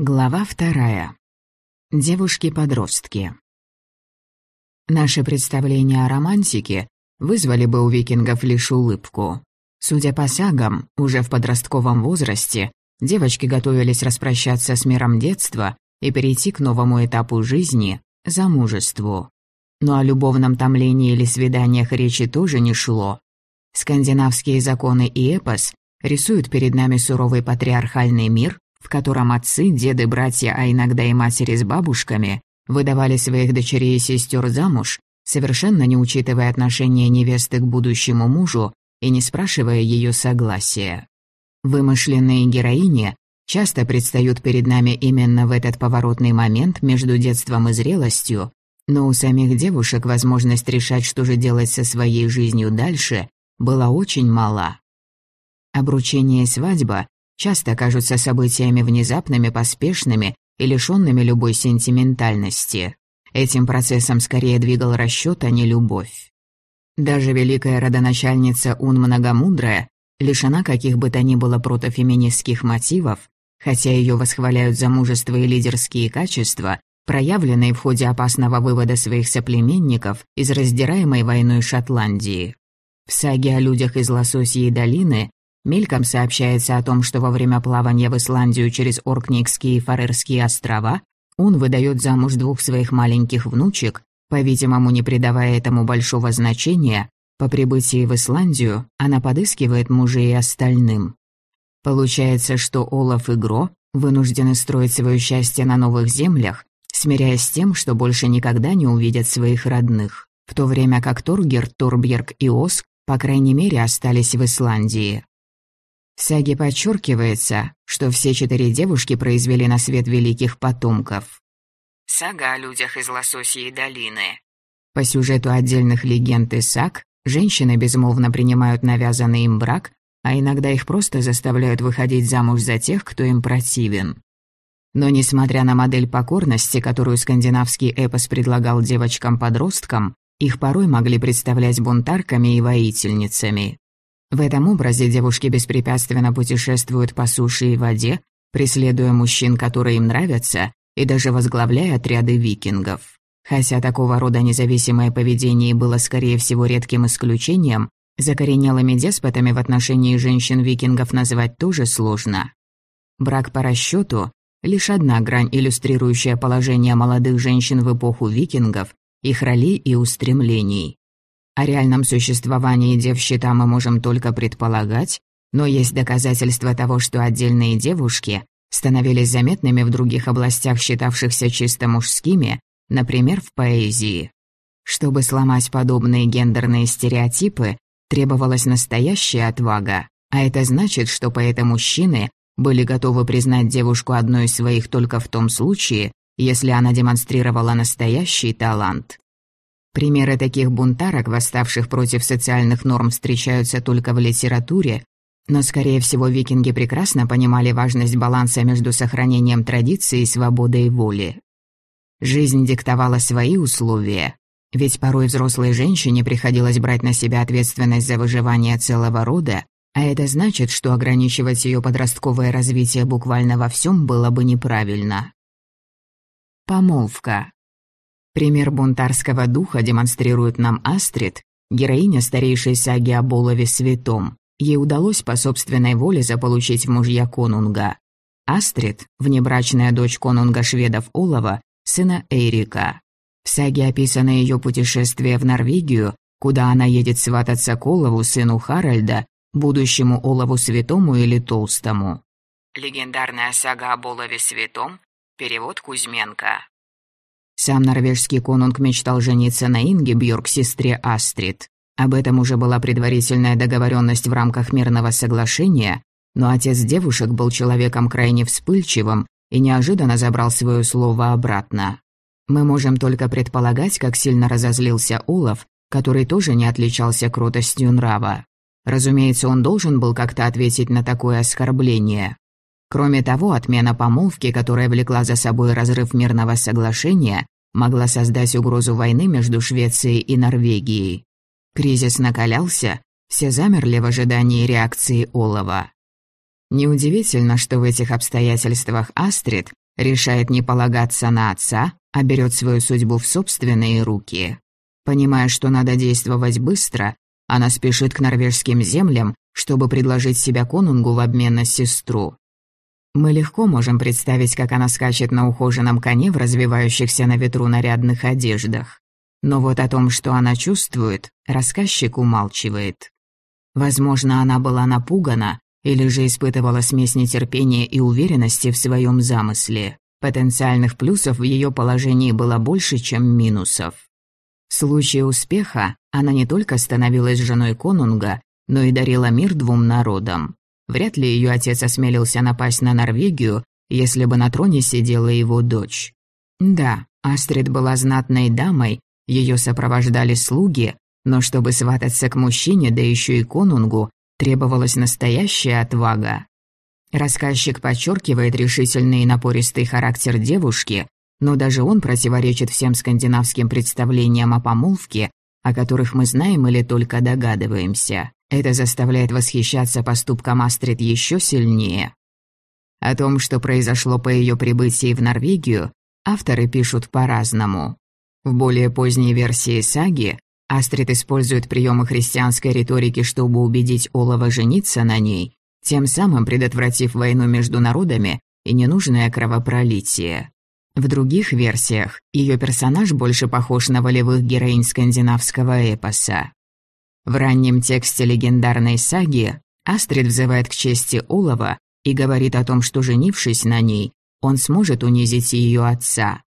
Глава вторая. Девушки-подростки. Наши представления о романтике вызвали бы у викингов лишь улыбку. Судя по сагам, уже в подростковом возрасте девочки готовились распрощаться с миром детства и перейти к новому этапу жизни – замужеству. Но о любовном томлении или свиданиях речи тоже не шло. Скандинавские законы и эпос рисуют перед нами суровый патриархальный мир, в котором отцы, деды, братья, а иногда и матери с бабушками выдавали своих дочерей и сестер замуж, совершенно не учитывая отношения невесты к будущему мужу и не спрашивая ее согласия. Вымышленные героини часто предстают перед нами именно в этот поворотный момент между детством и зрелостью, но у самих девушек возможность решать, что же делать со своей жизнью дальше, была очень мала. Обручение и свадьба часто кажутся событиями внезапными, поспешными и лишёнными любой сентиментальности. Этим процессом скорее двигал расчёт, а не любовь. Даже великая родоначальница Ун Многомудрая лишена каких бы то ни было протофеминистских мотивов, хотя её восхваляют за мужество и лидерские качества, проявленные в ходе опасного вывода своих соплеменников из раздираемой войной Шотландии. В саге о людях из Лососьей долины Мельком сообщается о том, что во время плавания в Исландию через Оркникские и Фарерские острова он выдает замуж двух своих маленьких внучек, по-видимому, не придавая этому большого значения, по прибытии в Исландию она подыскивает мужей остальным. Получается, что Олаф и Гро вынуждены строить свое счастье на новых землях, смиряясь с тем, что больше никогда не увидят своих родных, в то время как Торгер, Торбьерг и Оск, по крайней мере, остались в Исландии. В саге подчеркивается, что все четыре девушки произвели на свет великих потомков. Сага о людях из Лососьей долины. По сюжету отдельных легенд и саг, женщины безмолвно принимают навязанный им брак, а иногда их просто заставляют выходить замуж за тех, кто им противен. Но несмотря на модель покорности, которую скандинавский эпос предлагал девочкам-подросткам, их порой могли представлять бунтарками и воительницами. В этом образе девушки беспрепятственно путешествуют по суше и воде, преследуя мужчин, которые им нравятся, и даже возглавляя отряды викингов. Хотя такого рода независимое поведение было, скорее всего, редким исключением, закоренелыми деспотами в отношении женщин-викингов называть тоже сложно. Брак по расчету — лишь одна грань, иллюстрирующая положение молодых женщин в эпоху викингов, их ролей и устремлений. О реальном существовании дев-щита мы можем только предполагать, но есть доказательства того, что отдельные девушки становились заметными в других областях, считавшихся чисто мужскими, например, в поэзии. Чтобы сломать подобные гендерные стереотипы, требовалась настоящая отвага, а это значит, что поэты-мужчины были готовы признать девушку одной из своих только в том случае, если она демонстрировала настоящий талант. Примеры таких бунтарок, восставших против социальных норм, встречаются только в литературе, но, скорее всего, викинги прекрасно понимали важность баланса между сохранением традиций и свободой воли. Жизнь диктовала свои условия, ведь порой взрослой женщине приходилось брать на себя ответственность за выживание целого рода, а это значит, что ограничивать ее подростковое развитие буквально во всем было бы неправильно. Помолвка. Пример бунтарского духа демонстрирует нам Астрид, героиня старейшей саги о Болове Святом. Ей удалось по собственной воле заполучить мужья конунга. Астрид – внебрачная дочь конунга шведов Олова, сына Эйрика. В саге описано ее путешествие в Норвегию, куда она едет свататься к Олову, сыну Харальда, будущему Олову Святому или Толстому. Легендарная сага о Болове Святом, перевод Кузьменко. Сам норвежский конунг мечтал жениться на Инге Бьорк, сестре Астрид. Об этом уже была предварительная договоренность в рамках мирного соглашения, но отец девушек был человеком крайне вспыльчивым и неожиданно забрал свое слово обратно. Мы можем только предполагать, как сильно разозлился Олаф, который тоже не отличался кротостью нрава. Разумеется, он должен был как-то ответить на такое оскорбление. Кроме того, отмена помолвки, которая влекла за собой разрыв мирного соглашения, могла создать угрозу войны между Швецией и Норвегией. Кризис накалялся, все замерли в ожидании реакции Олова. Неудивительно, что в этих обстоятельствах Астрид решает не полагаться на отца, а берет свою судьбу в собственные руки. Понимая, что надо действовать быстро, она спешит к норвежским землям, чтобы предложить себя конунгу в обмен на сестру. Мы легко можем представить, как она скачет на ухоженном коне в развивающихся на ветру нарядных одеждах. Но вот о том, что она чувствует, рассказчик умалчивает. Возможно, она была напугана или же испытывала смесь нетерпения и уверенности в своем замысле. Потенциальных плюсов в ее положении было больше, чем минусов. В случае успеха она не только становилась женой конунга, но и дарила мир двум народам. Вряд ли ее отец осмелился напасть на Норвегию, если бы на троне сидела его дочь. Да, Астрид была знатной дамой, ее сопровождали слуги, но чтобы свататься к мужчине, да еще и конунгу, требовалась настоящая отвага. Рассказчик подчеркивает решительный и напористый характер девушки, но даже он противоречит всем скандинавским представлениям о помолвке, о которых мы знаем или только догадываемся. Это заставляет восхищаться поступком Астрид еще сильнее. О том, что произошло по ее прибытии в Норвегию, авторы пишут по-разному. В более поздней версии саги Астрид использует приемы христианской риторики, чтобы убедить Олова жениться на ней, тем самым предотвратив войну между народами и ненужное кровопролитие. В других версиях ее персонаж больше похож на волевых героинь скандинавского эпоса. В раннем тексте легендарной саги Астрид взывает к чести Олова и говорит о том, что, женившись на ней, он сможет унизить ее отца.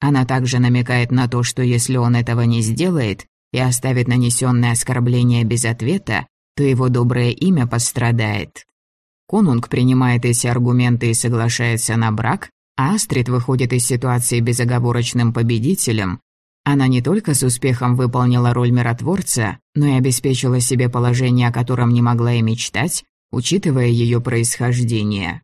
Она также намекает на то, что если он этого не сделает, и оставит нанесенное оскорбление без ответа, то его доброе имя пострадает. Конунг принимает эти аргументы и соглашается на брак, Астрид выходит из ситуации безоговорочным победителем. Она не только с успехом выполнила роль миротворца, но и обеспечила себе положение, о котором не могла и мечтать, учитывая ее происхождение.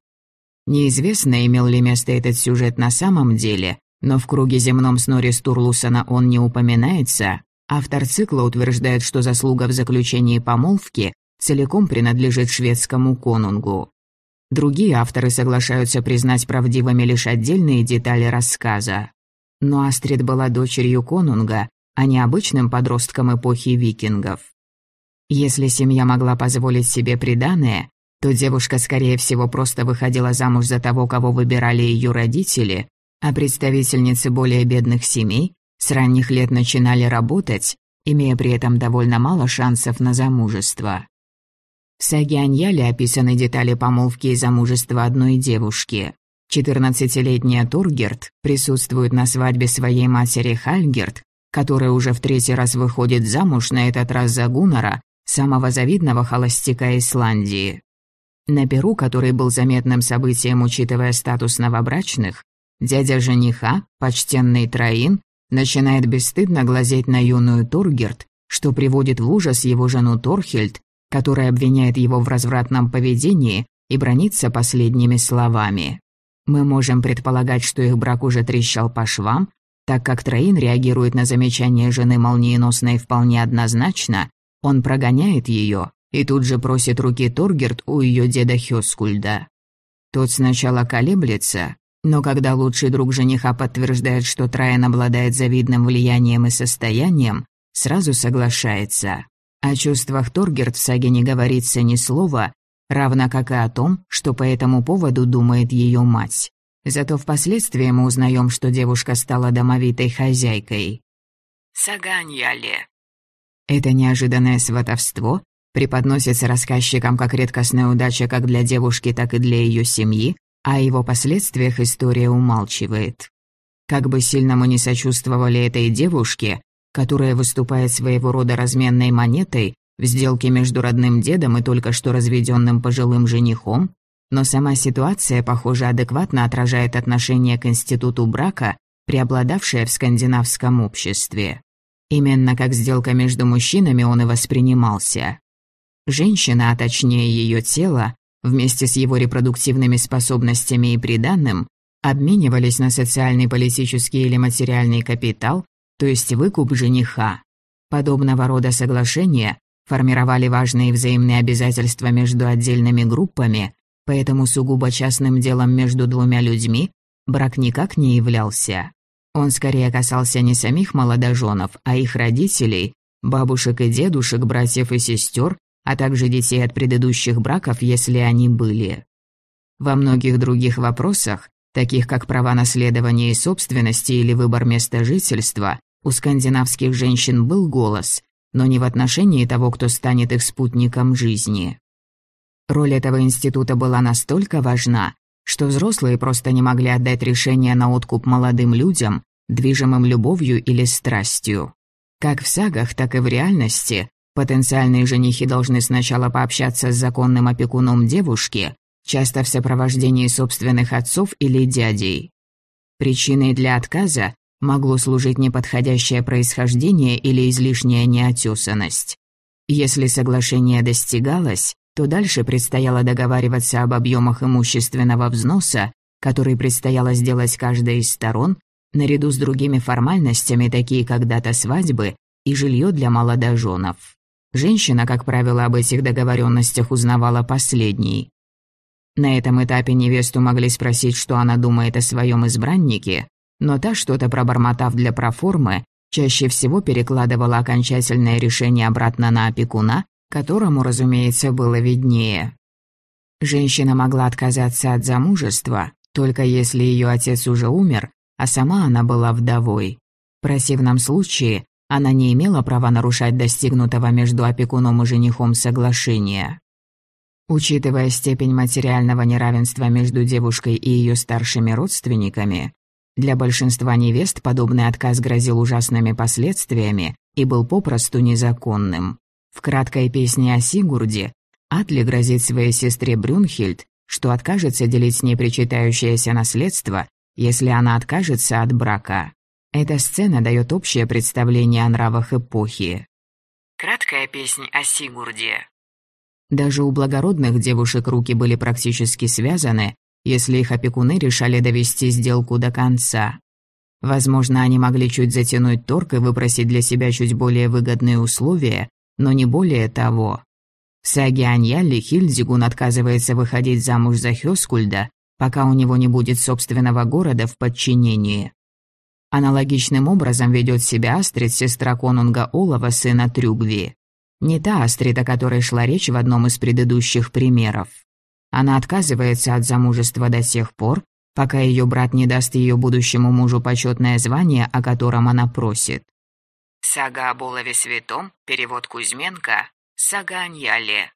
Неизвестно, имел ли место этот сюжет на самом деле, но в круге земном Снори Стурлусона он не упоминается, Автор цикла утверждает, что заслуга в заключении помолвки целиком принадлежит шведскому конунгу. Другие авторы соглашаются признать правдивыми лишь отдельные детали рассказа. Но Астрид была дочерью конунга, а не обычным подростком эпохи викингов. Если семья могла позволить себе приданое, то девушка, скорее всего, просто выходила замуж за того, кого выбирали ее родители, а представительницы более бедных семей с ранних лет начинали работать, имея при этом довольно мало шансов на замужество. В саге Аньяле описаны детали помолвки и замужества одной девушки. 14-летняя Тургерт присутствует на свадьбе своей матери Хальгерт, которая уже в третий раз выходит замуж, на этот раз за Гуннера, самого завидного холостяка Исландии. На Перу, который был заметным событием, учитывая статус новобрачных, дядя жениха, почтенный Троин, начинает бесстыдно глазеть на юную Тургерт, что приводит в ужас его жену Торхельд, которая обвиняет его в развратном поведении и бронится последними словами. Мы можем предполагать, что их брак уже трещал по швам, так как Троин реагирует на замечание жены молниеносно и вполне однозначно, он прогоняет ее и тут же просит руки Торгерт у ее деда Хёскульда. Тот сначала колеблется, но когда лучший друг жениха подтверждает, что Трайан обладает завидным влиянием и состоянием, сразу соглашается. О чувствах Торгерт в саге не говорится ни слова, равно как и о том, что по этому поводу думает ее мать. Зато впоследствии мы узнаем, что девушка стала домовитой хозяйкой. Саганьяле. Это неожиданное сватовство преподносится рассказчикам как редкостная удача как для девушки, так и для ее семьи, о его последствиях история умалчивает. Как бы сильно мы не сочувствовали этой девушке, которая выступает своего рода разменной монетой в сделке между родным дедом и только что разведенным пожилым женихом, но сама ситуация, похоже, адекватно отражает отношение к институту брака, преобладавшее в скандинавском обществе. Именно как сделка между мужчинами он и воспринимался. Женщина, а точнее ее тело, вместе с его репродуктивными способностями и приданным, обменивались на социальный, политический или материальный капитал, то есть выкуп жениха. Подобного рода соглашения формировали важные взаимные обязательства между отдельными группами, поэтому сугубо частным делом между двумя людьми брак никак не являлся. Он скорее касался не самих молодоженов, а их родителей, бабушек и дедушек, братьев и сестер, а также детей от предыдущих браков, если они были. Во многих других вопросах, таких как права наследования и собственности или выбор места жительства, у скандинавских женщин был голос, но не в отношении того, кто станет их спутником жизни. Роль этого института была настолько важна, что взрослые просто не могли отдать решение на откуп молодым людям, движимым любовью или страстью. Как в сагах, так и в реальности потенциальные женихи должны сначала пообщаться с законным опекуном девушки, часто в сопровождении собственных отцов или дядей. Причиной для отказа могло служить неподходящее происхождение или излишняя неотесанность. Если соглашение достигалось, то дальше предстояло договариваться об объемах имущественного взноса, который предстояло сделать каждой из сторон, наряду с другими формальностями, такие как дата свадьбы и жилье для молодоженов. Женщина, как правило, об этих договоренностях узнавала последней. На этом этапе невесту могли спросить, что она думает о своем избраннике, но та, что-то пробормотав для проформы, чаще всего перекладывала окончательное решение обратно на опекуна которому, разумеется, было виднее. Женщина могла отказаться от замужества, только если ее отец уже умер, а сама она была вдовой. В противном случае она не имела права нарушать достигнутого между опекуном и женихом соглашения. Учитывая степень материального неравенства между девушкой и ее старшими родственниками, для большинства невест подобный отказ грозил ужасными последствиями и был попросту незаконным. В краткой песне о Сигурде Атли грозит своей сестре Брюнхильд, что откажется делить с ней причитающееся наследство, если она откажется от брака. Эта сцена дает общее представление о нравах эпохи. Краткая песня о Сигурде. Даже у благородных девушек руки были практически связаны, если их опекуны решали довести сделку до конца. Возможно, они могли чуть затянуть торг и выпросить для себя чуть более выгодные условия, но не более того. В саге Аньялли Хильдзигун отказывается выходить замуж за Хёскульда, пока у него не будет собственного города в подчинении. Аналогичным образом ведет себя Астрид, сестра конунга Олова, сына Трюгви. Не та Астрид, о которой шла речь в одном из предыдущих примеров. Она отказывается от замужества до тех пор, пока ее брат не даст ее будущему мужу почетное звание, о котором она просит. Сага о Болове Святом, перевод Кузьменко, сага Аньяле.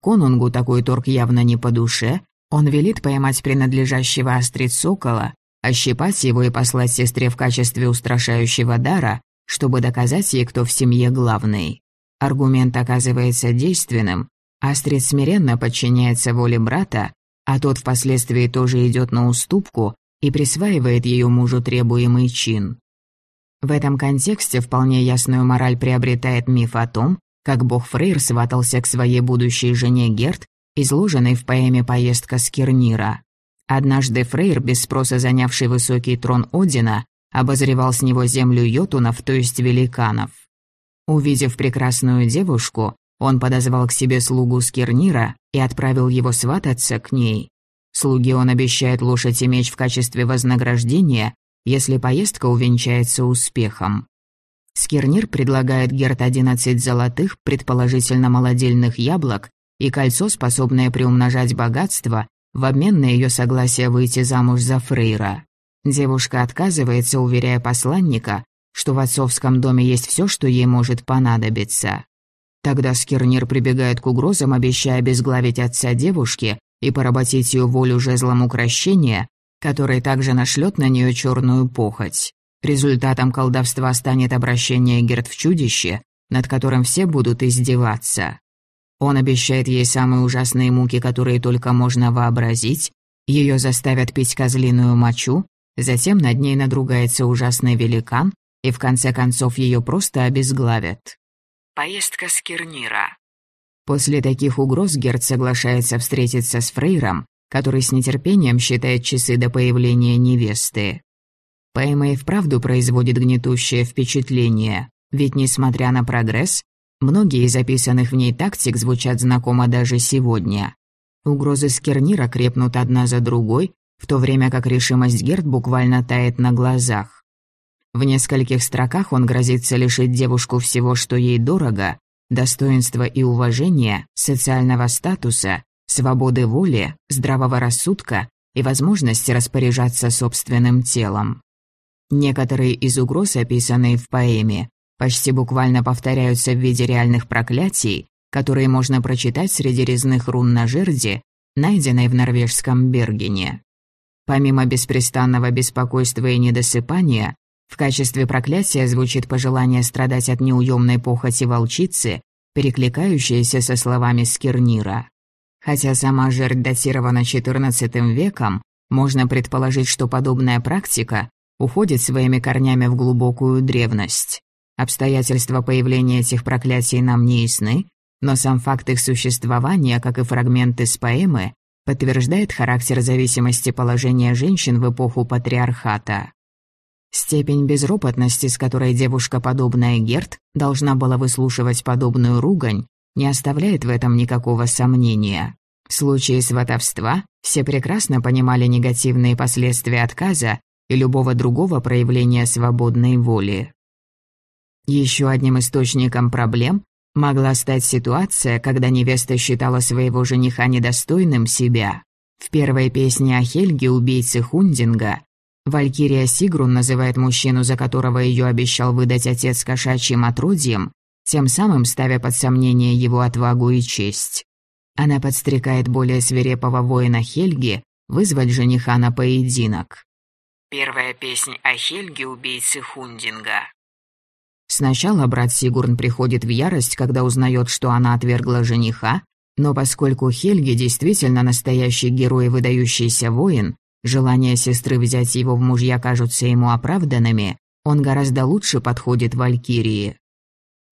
Конунгу такой торг явно не по душе, он велит поймать принадлежащего Астрид Сокола, ощипать его и послать сестре в качестве устрашающего дара, чтобы доказать ей, кто в семье главный. Аргумент оказывается действенным, Астрид смиренно подчиняется воле брата, а тот впоследствии тоже идет на уступку и присваивает ее мужу требуемый чин. В этом контексте вполне ясную мораль приобретает миф о том, как бог Фрейр сватался к своей будущей жене Герт, изложенной в поэме «Поездка с Кирнира». Однажды Фрейр, без спроса занявший высокий трон Одина, обозревал с него землю йотунов, то есть великанов. Увидев прекрасную девушку, он подозвал к себе слугу Скирнира и отправил его свататься к ней. Слуге он обещает лошадь и меч в качестве вознаграждения, если поездка увенчается успехом. Скирнир предлагает Герт 11 золотых, предположительно молодильных яблок, и кольцо, способное приумножать богатство, в обмен на ее согласие выйти замуж за Фрейра. Девушка отказывается, уверяя посланника, что в отцовском доме есть все, что ей может понадобиться. Тогда Скирнир прибегает к угрозам, обещая обезглавить отца девушки и поработить ее волю жезлом укращения, который также нашлет на нее черную похоть. Результатом колдовства станет обращение Герд в чудище, над которым все будут издеваться. Он обещает ей самые ужасные муки, которые только можно вообразить, ее заставят пить козлиную мочу, затем над ней надругается ужасный великан, и в конце концов ее просто обезглавят. Поездка с Кирнира. После таких угроз Герд соглашается встретиться с Фрейром, который с нетерпением считает часы до появления невесты. Поэма и вправду производит гнетущее впечатление, ведь, несмотря на прогресс, многие из записанных в ней тактик звучат знакомо даже сегодня. Угрозы Скернира крепнут одна за другой, в то время как решимость Герд буквально тает на глазах. В нескольких строках он грозится лишить девушку всего, что ей дорого, достоинства и уважения, социального статуса, свободы воли, здравого рассудка и возможности распоряжаться собственным телом. Некоторые из угроз, описанные в поэме, почти буквально повторяются в виде реальных проклятий, которые можно прочитать среди резных рун на жерди, найденной в норвежском Бергене. Помимо беспрестанного беспокойства и недосыпания, в качестве проклятия звучит пожелание страдать от неуемной похоти волчицы, перекликающееся со словами Скирнира. Хотя сама жертв датирована XIV веком, можно предположить, что подобная практика уходит своими корнями в глубокую древность. Обстоятельства появления этих проклятий нам не ясны, но сам факт их существования, как и фрагменты с поэмы, подтверждает характер зависимости положения женщин в эпоху патриархата. Степень безропотности, с которой девушка, подобная Герт, должна была выслушивать подобную ругань, не оставляет в этом никакого сомнения. В случае сватовства все прекрасно понимали негативные последствия отказа и любого другого проявления свободной воли. Еще одним источником проблем могла стать ситуация, когда невеста считала своего жениха недостойным себя. В первой песне о Хельге, убийце Хундинга, Валькирия Сигрун называет мужчину, за которого ее обещал выдать отец кошачьим отродьем, тем самым ставя под сомнение его отвагу и честь. Она подстрекает более свирепого воина Хельги вызвать жениха на поединок. Первая песня о Хельге, убийце Хундинга. Сначала брат Сигурн приходит в ярость, когда узнает, что она отвергла жениха, но поскольку Хельги действительно настоящий герой и выдающийся воин, Желания сестры взять его в мужья кажутся ему оправданными, он гораздо лучше подходит Валькирии.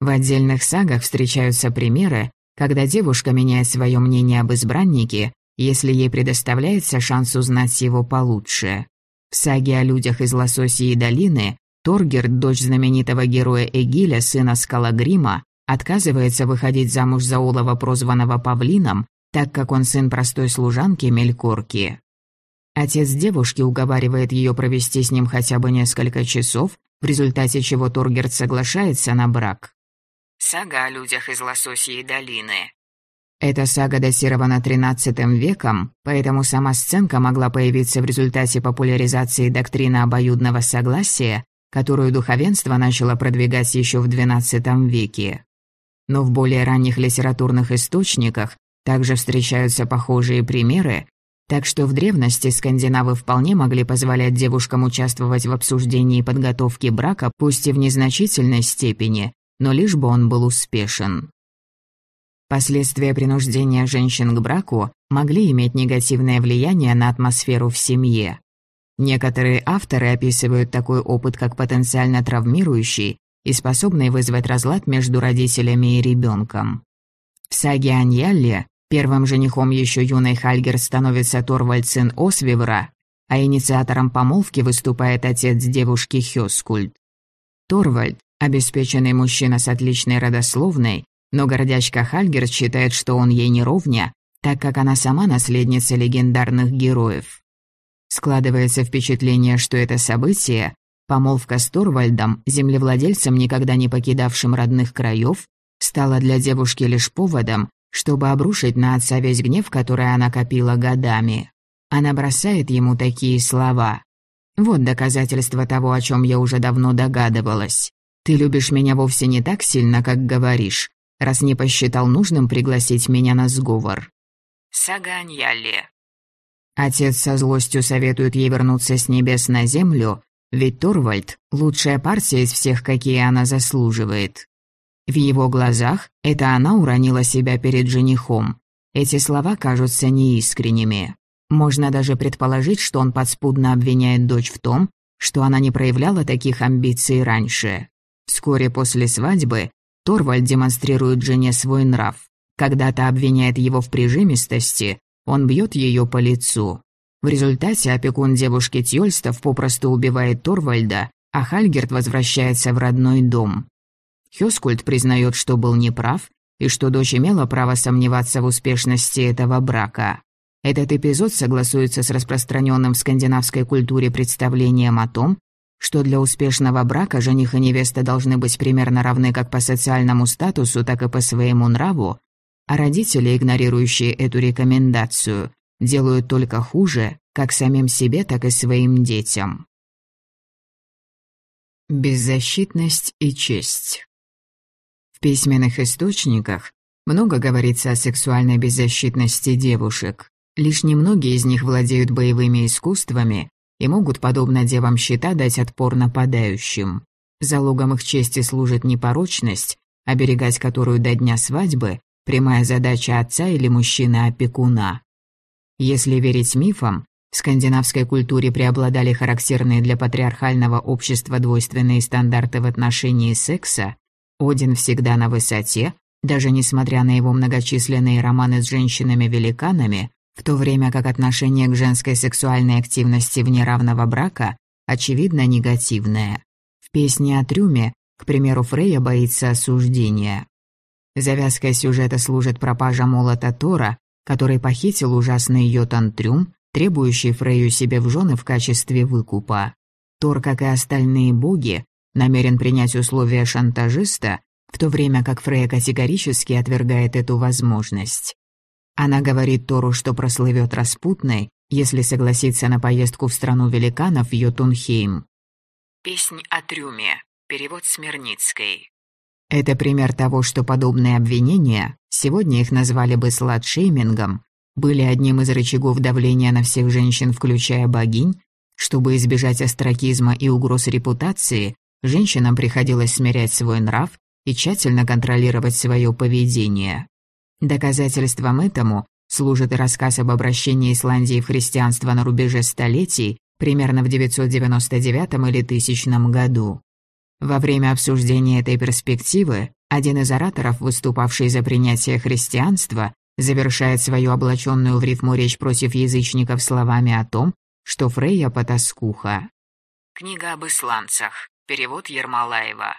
В отдельных сагах встречаются примеры, когда девушка меняет свое мнение об избраннике, если ей предоставляется шанс узнать его получше. В саге о людях из Лососии долины Торгерт, дочь знаменитого героя Эгиля, сына Скалагрима, отказывается выходить замуж за Олова, прозванного Павлином, так как он сын простой служанки Мелькорки. Отец девушки уговаривает ее провести с ним хотя бы несколько часов, в результате чего Торгерт соглашается на брак. Сага о людях из Лососьей долины. Эта сага датирована XIII веком, поэтому сама сценка могла появиться в результате популяризации доктрины обоюдного согласия, которую духовенство начало продвигать еще в XII веке. Но в более ранних литературных источниках также встречаются похожие примеры, так что в древности скандинавы вполне могли позволять девушкам участвовать в обсуждении подготовки брака, пусть и в незначительной степени, но лишь бы он был успешен. Последствия принуждения женщин к браку могли иметь негативное влияние на атмосферу в семье. Некоторые авторы описывают такой опыт как потенциально травмирующий и способный вызвать разлад между родителями и ребенком. В саге Аньялле Первым женихом еще юной Хальгер становится Торвальд сын Освивра, а инициатором помолвки выступает отец девушки Хёскульд. Торвальд – обеспеченный мужчина с отличной родословной, но гордячка Хальгер считает, что он ей не ровня, так как она сама наследница легендарных героев. Складывается впечатление, что это событие, помолвка с Торвальдом, землевладельцем, никогда не покидавшим родных краев, стала для девушки лишь поводом, чтобы обрушить на отца весь гнев, который она копила годами. Она бросает ему такие слова. «Вот доказательство того, о чем я уже давно догадывалась. Ты любишь меня вовсе не так сильно, как говоришь, раз не посчитал нужным пригласить меня на сговор». Саганьяли. Отец со злостью советует ей вернуться с небес на землю, ведь Торвальд — лучшая партия из всех, какие она заслуживает. В его глазах это она уронила себя перед женихом. Эти слова кажутся неискренними. Можно даже предположить, что он подспудно обвиняет дочь в том, что она не проявляла таких амбиций раньше. Вскоре после свадьбы Торвальд демонстрирует жене свой нрав. Когда-то обвиняет его в прижимистости, он бьет ее по лицу. В результате опекун девушки Тьольстов попросту убивает Торвальда, а Хальгерт возвращается в родной дом. Хёскульт признает, что был неправ и что дочь имела право сомневаться в успешности этого брака. Этот эпизод согласуется с распространенным в скандинавской культуре представлением о том, что для успешного брака жених и невеста должны быть примерно равны как по социальному статусу, так и по своему нраву, а родители, игнорирующие эту рекомендацию, делают только хуже как самим себе, так и своим детям. Беззащитность и честь письменных источниках много говорится о сексуальной беззащитности девушек. Лишь немногие из них владеют боевыми искусствами и могут, подобно девам щита, дать отпор нападающим. Залогом их чести служит непорочность, оберегать которую до дня свадьбы – прямая задача отца или мужчины-опекуна. Если верить мифам, в скандинавской культуре преобладали характерные для патриархального общества двойственные стандарты в отношении секса, Один всегда на высоте, даже несмотря на его многочисленные романы с женщинами-великанами, в то время как отношение к женской сексуальной активности вне равного брака очевидно негативное. В песне о трюме, к примеру, Фрейя боится осуждения. Завязкой сюжета служит пропажа молота Тора, который похитил ужасный Йотан Трюм, требующий Фрейю себе в жены в качестве выкупа. Тор, как и остальные боги, намерен принять условия шантажиста, в то время как Фрейя категорически отвергает эту возможность. Она говорит Тору, что прослывет распутной, если согласится на поездку в страну великанов Йотунхейм. Песнь о трюме. Перевод Смирницкой. Это пример того, что подобные обвинения, сегодня их назвали бы сладшеймингом, были одним из рычагов давления на всех женщин, включая богинь. Чтобы избежать остракизма и угроз репутации, женщинам приходилось смирять свой нрав и тщательно контролировать свое поведение. Доказательством этому служит рассказ об обращении Исландии в христианство на рубеже столетий, примерно в 999 или 1000 году. Во время обсуждения этой перспективы один из ораторов, выступавший за принятие христианства, завершает свою облаченную в рифму речь против язычников словами о том, что Фрейя потаскуха. Книга об исландцах. Перевод Ермолаева.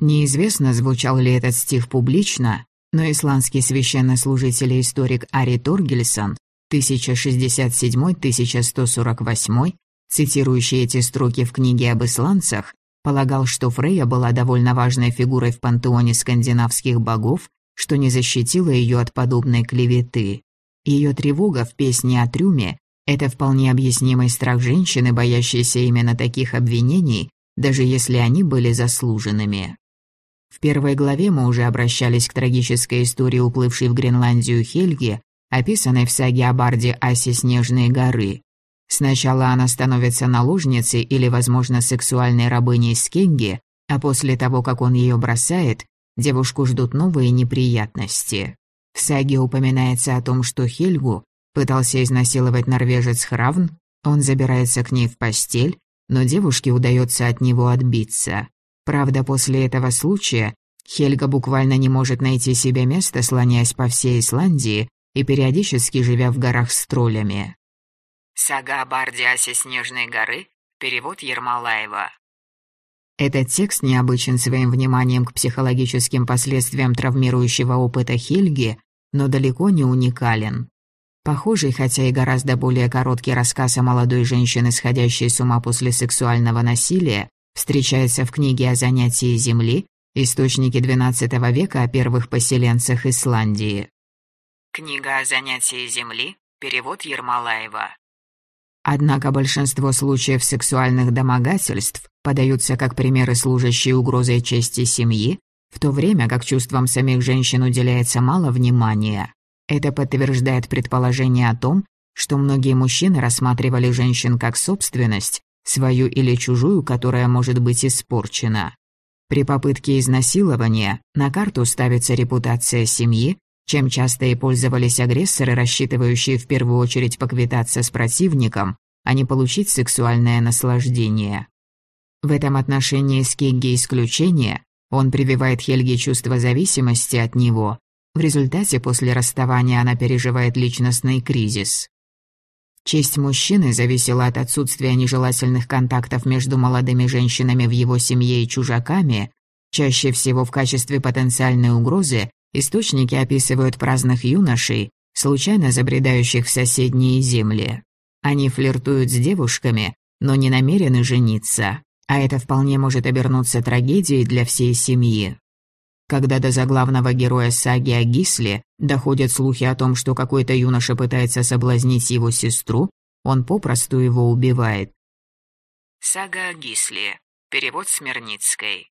Неизвестно, звучал ли этот стих публично, но исландский священнослужитель и историк Ари Торгельсон 1067-1148, цитирующий эти строки в книге об исландцах, полагал, что Фрейя была довольно важной фигурой в пантеоне скандинавских богов, что не защитило ее от подобной клеветы. Ее тревога в песне о трюме – это вполне объяснимый страх женщины, боящейся именно таких обвинений, даже если они были заслуженными. В первой главе мы уже обращались к трагической истории уплывшей в Гренландию Хельги, описанной в саге о барде Аси Снежной горы. Сначала она становится наложницей или, возможно, сексуальной рабыней Скенги, а после того, как он ее бросает, девушку ждут новые неприятности. В саге упоминается о том, что Хельгу пытался изнасиловать норвежец Хравн, он забирается к ней в постель, но девушке удается от него отбиться. Правда, после этого случая Хельга буквально не может найти себе место, слоняясь по всей Исландии и периодически живя в горах с троллями. Сага о Бардиасе Снежной горы. Перевод Ермолаева. Этот текст необычен своим вниманием к психологическим последствиям травмирующего опыта Хельги, но далеко не уникален. Похожий, хотя и гораздо более короткий рассказ о молодой женщине, сходящей с ума после сексуального насилия, встречается в книге о занятии Земли, источнике XII века о первых поселенцах Исландии. Книга о занятии Земли, перевод Ермолаева. Однако большинство случаев сексуальных домогательств подаются как примеры, служащие угрозой чести семьи, в то время как чувствам самих женщин уделяется мало внимания. Это подтверждает предположение о том, что многие мужчины рассматривали женщин как собственность, свою или чужую, которая может быть испорчена. При попытке изнасилования на карту ставится репутация семьи, чем часто и пользовались агрессоры, рассчитывающие в первую очередь поквитаться с противником, а не получить сексуальное наслаждение. В этом отношении Скигги исключение, он прививает Хельге чувство зависимости от него. В результате после расставания она переживает личностный кризис. Честь мужчины зависела от отсутствия нежелательных контактов между молодыми женщинами в его семье и чужаками. Чаще всего в качестве потенциальной угрозы источники описывают праздных юношей, случайно забредающих в соседние земли. Они флиртуют с девушками, но не намерены жениться, а это вполне может обернуться трагедией для всей семьи. Когда до заглавного героя саги о Гисле доходят слухи о том, что какой-то юноша пытается соблазнить его сестру, он попросту его убивает. Сага о Гисле. Перевод Смирницкой.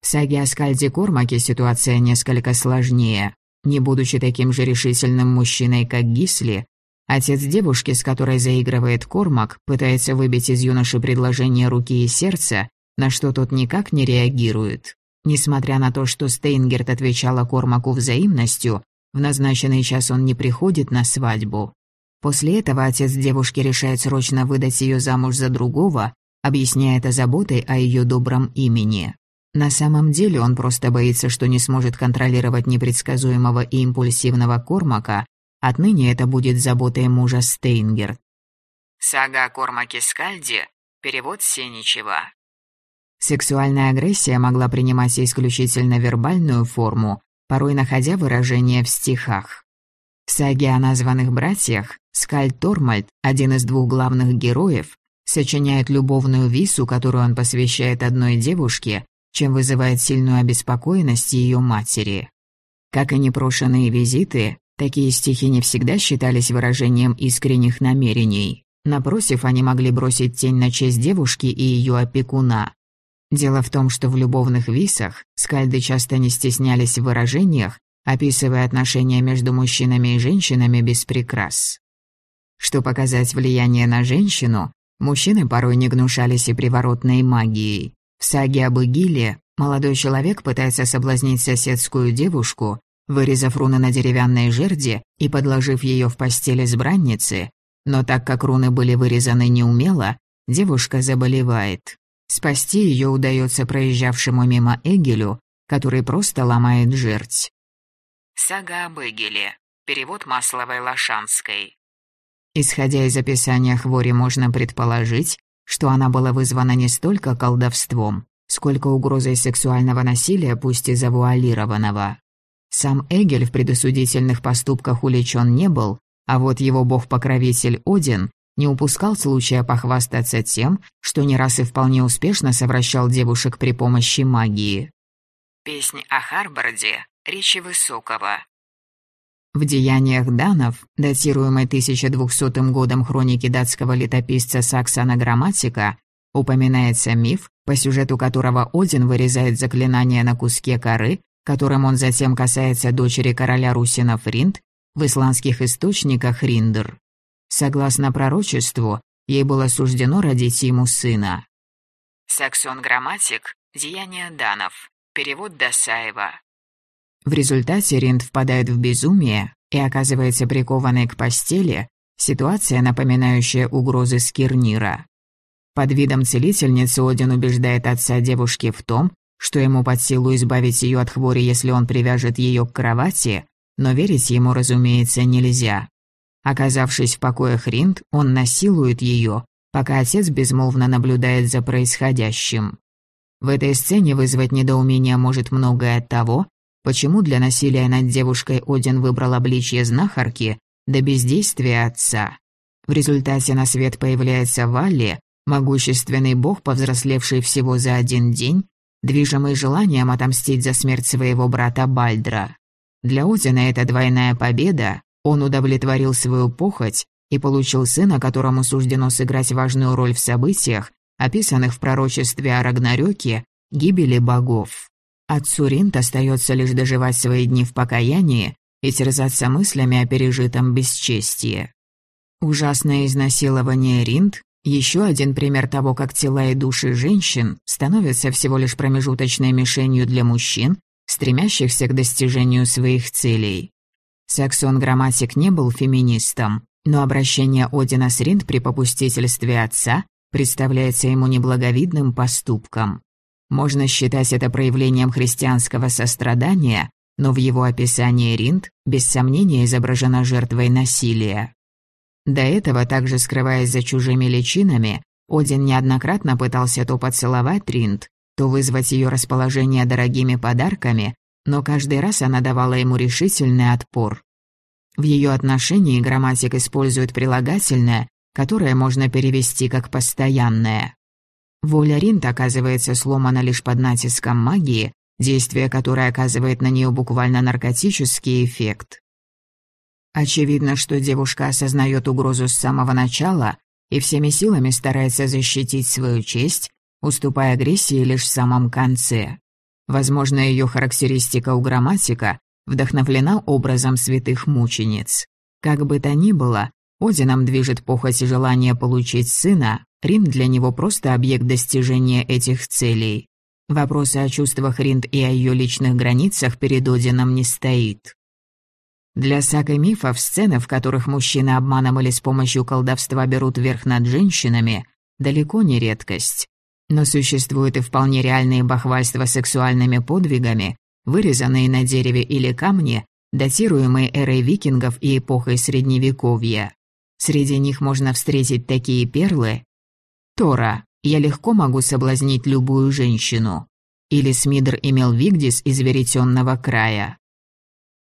В саге о Скальде Кормаке ситуация несколько сложнее. Не будучи таким же решительным мужчиной, как Гисли, отец девушки, с которой заигрывает Кормак, пытается выбить из юноши предложение руки и сердца, на что тот никак не реагирует. Несмотря на то, что Стейнгерт отвечала Кормаку взаимностью, в назначенный час он не приходит на свадьбу. После этого отец девушки решает срочно выдать ее замуж за другого, объясняя это заботой о ее добром имени. На самом деле он просто боится, что не сможет контролировать непредсказуемого и импульсивного Кормака, отныне это будет заботой мужа Стейнгер. Сага о Кормаке Скальде, перевод Сеничева. Сексуальная агрессия могла принимать исключительно вербальную форму, порой находя выражение в стихах. В саге о названных братьях Скальд Тормальд, один из двух главных героев, сочиняет любовную вису, которую он посвящает одной девушке, чем вызывает сильную обеспокоенность ее матери. Как и непрошенные визиты, такие стихи не всегда считались выражением искренних намерений. Напротив, они могли бросить тень на честь девушки и ее опекуна, Дело в том, что в любовных висах скальды часто не стеснялись в выражениях, описывая отношения между мужчинами и женщинами без прикрас. Что показать влияние на женщину, мужчины порой не гнушались и приворотной магией. В саге об Игиле молодой человек пытается соблазнить соседскую девушку, вырезав руны на деревянной жерди и подложив ее в постели с бранницы, но так как руны были вырезаны неумело, девушка заболевает. Спасти ее удается проезжавшему мимо Эгелю, который просто ломает жерть. Сага об Эгеле. Перевод Масловой Лошанской. Исходя из описания хвори, можно предположить, что она была вызвана не столько колдовством, сколько угрозой сексуального насилия, пусть и завуалированного. Сам Эгель в предосудительных поступках уличен не был, а вот его бог-покровитель Один не упускал случая похвастаться тем, что не раз и вполне успешно совращал девушек при помощи магии. Песнь о Харборде, речи Высокого. В деяниях данов, датируемой 1200 годом хроники датского летописца Саксана Грамматика, упоминается миф, по сюжету которого Один вырезает заклинание на куске коры, которым он затем касается дочери короля Русинов Ринд, в исландских источниках Риндер. Согласно пророчеству, ей было суждено родить ему сына. Саксон Грамматик, Деяния Данов, перевод Досаева. В результате Ринд впадает в безумие и оказывается прикованной к постели, ситуация, напоминающая угрозы Скирнира. Под видом целительницы Один убеждает отца девушки в том, что ему под силу избавить ее от хвори, если он привяжет ее к кровати, но верить ему, разумеется, нельзя. Оказавшись в покоях Ринд, он насилует ее, пока отец безмолвно наблюдает за происходящим. В этой сцене вызвать недоумение может многое от того, почему для насилия над девушкой Один выбрал обличье знахарки до бездействия отца. В результате на свет появляется Валли, могущественный бог, повзрослевший всего за один день, движимый желанием отомстить за смерть своего брата Бальдра. Для Одина это двойная победа, он удовлетворил свою похоть и получил сына, которому суждено сыграть важную роль в событиях, описанных в пророчестве о Рагнарёке, гибели богов. Отцу Ринт остается лишь доживать свои дни в покаянии и терзаться мыслями о пережитом бесчестии. Ужасное изнасилование Ринт – еще один пример того, как тела и души женщин становятся всего лишь промежуточной мишенью для мужчин, стремящихся к достижению своих целей. Саксон Грамматик не был феминистом, но обращение Одина с Ринд при попустительстве отца представляется ему неблаговидным поступком. Можно считать это проявлением христианского сострадания, но в его описании Ринд без сомнения изображена жертвой насилия. До этого, также скрываясь за чужими личинами, Один неоднократно пытался то поцеловать Ринд, то вызвать ее расположение дорогими подарками, но каждый раз она давала ему решительный отпор. В ее отношении грамматик использует прилагательное, которое можно перевести как «постоянное». Воля Ринт оказывается сломана лишь под натиском магии, действие которой оказывает на нее буквально наркотический эффект. Очевидно, что девушка осознает угрозу с самого начала и всеми силами старается защитить свою честь, уступая агрессии лишь в самом конце. Возможно, ее характеристика у грамматика вдохновлена образом святых мучениц. Как бы то ни было, Одином движет похоть и желание получить сына, Рим для него просто объект достижения этих целей. Вопроса о чувствах Ринд и о ее личных границах перед Одином не стоит. Для саг и мифов сцены, в которых мужчины обманом или с помощью колдовства берут верх над женщинами, далеко не редкость. Но существуют и вполне реальные бахвальства сексуальными подвигами, вырезанные на дереве или камне, датируемые эрой викингов и эпохой Средневековья. Среди них можно встретить такие перлы. Тора «Я легко могу соблазнить любую женщину» или Смидр имел Вигдис из веретенного края.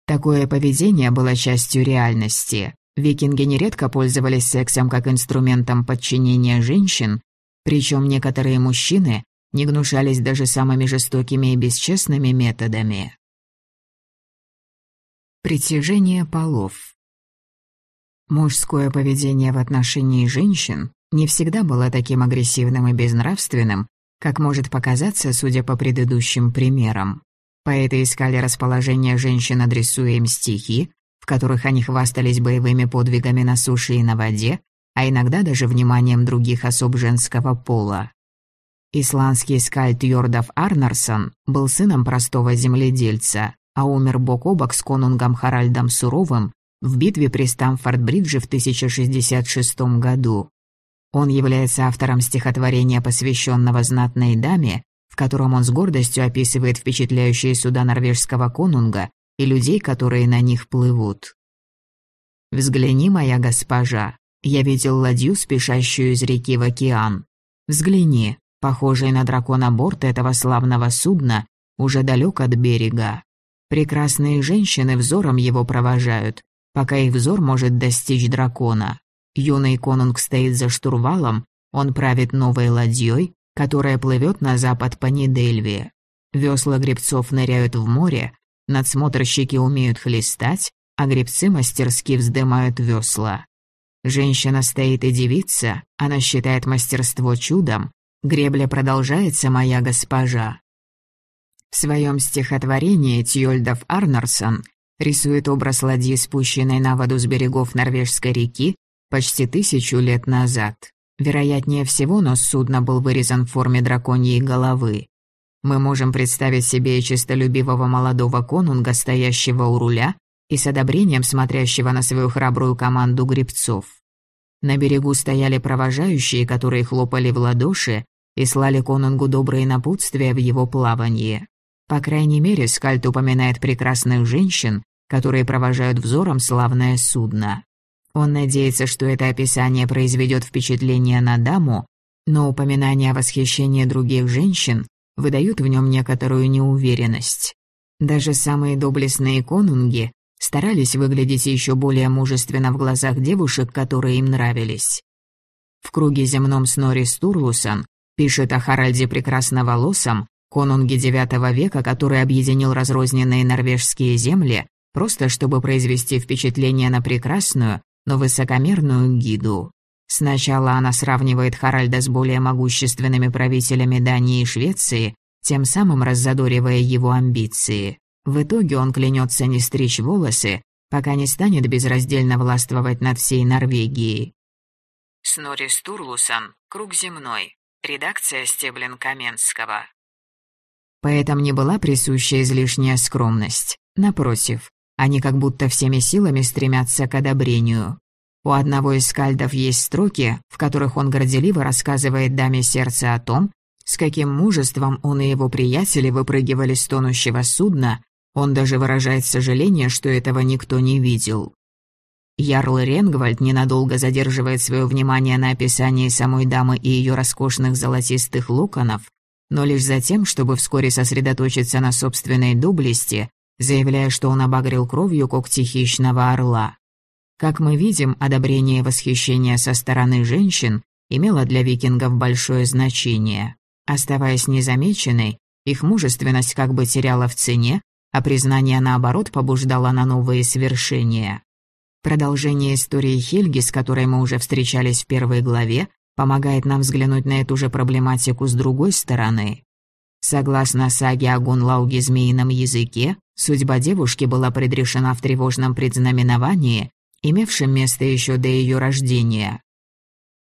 Такое поведение было частью реальности. Викинги нередко пользовались сексом как инструментом подчинения женщин, причем некоторые мужчины не гнушались даже самыми жестокими и бесчестными методами. Притяжение полов Мужское поведение в отношении женщин не всегда было таким агрессивным и безнравственным, как может показаться, судя по предыдущим примерам. Поэты искали расположение женщин, адресуя им стихи, в которых они хвастались боевыми подвигами на суше и на воде, а иногда даже вниманием других особ женского пола. Исландский скальд Йордов Арнарсон был сыном простого земледельца, а умер бок о бок с конунгом Харальдом Суровым в битве при Стамфорд-Бридже в 1066 году. Он является автором стихотворения, посвященного знатной даме, в котором он с гордостью описывает впечатляющие суда норвежского конунга и людей, которые на них плывут. «Взгляни, моя госпожа, я видел ладью, спешащую из реки в океан. Взгляни, похожий на дракона борт этого славного судна, уже далек от берега. Прекрасные женщины взором его провожают, пока их взор может достичь дракона. Юный конунг стоит за штурвалом, он правит новой ладьей, которая плывет на запад по Нидельве. Весла гребцов ныряют в море, надсмотрщики умеют хлестать, а гребцы мастерски вздымают весла. Женщина стоит и девица, она считает мастерство чудом, Гребля продолжается, моя госпожа. В своем стихотворении Тьольдов Арнарсон рисует образ ладьи, спущенной на воду с берегов Норвежской реки почти тысячу лет назад. Вероятнее всего, нос судна был вырезан в форме драконьей головы. Мы можем представить себе чистолюбивого молодого конунга, стоящего у руля, и с одобрением смотрящего на свою храбрую команду гребцов. На берегу стояли провожающие, которые хлопали в ладоши, и слали конунгу добрые напутствия в его плавании. По крайней мере, Скальд упоминает прекрасных женщин, которые провожают взором славное судно. Он надеется, что это описание произведет впечатление на даму, но упоминания о восхищении других женщин выдают в нем некоторую неуверенность. Даже самые доблестные конунги старались выглядеть еще более мужественно в глазах девушек, которые им нравились. В круге земном Снори Стурлусон Пишет о Харальде Прекрасноволосом, конунге IX века, который объединил разрозненные норвежские земли, просто чтобы произвести впечатление на прекрасную, но высокомерную гиду. Сначала она сравнивает Харальда с более могущественными правителями Дании и Швеции, тем самым раззадоривая его амбиции. В итоге он клянется не стричь волосы, пока не станет безраздельно властвовать над всей Норвегией. Снори Стурлусон, Круг земной. Редакция Стеблин Каменского. Поэтому не была присуща излишняя скромность. Напротив, они как будто всеми силами стремятся к одобрению. У одного из скальдов есть строки, в которых он горделиво рассказывает даме сердца о том, с каким мужеством он и его приятели выпрыгивали с тонущего судна, он даже выражает сожаление, что этого никто не видел. Ярл Ренгвальд ненадолго задерживает свое внимание на описании самой дамы и ее роскошных золотистых локонов, но лишь за тем, чтобы вскоре сосредоточиться на собственной доблести, заявляя, что он обогрел кровью когти хищного орла. Как мы видим, одобрение и восхищение со стороны женщин имело для викингов большое значение. Оставаясь незамеченной, их мужественность как бы теряла в цене, а признание, наоборот, побуждало на новые свершения. Продолжение истории Хельги, с которой мы уже встречались в первой главе, помогает нам взглянуть на эту же проблематику с другой стороны. Согласно саге о Гунлауге змеином языке, судьба девушки была предрешена в тревожном предзнаменовании, имевшем место еще до ее рождения.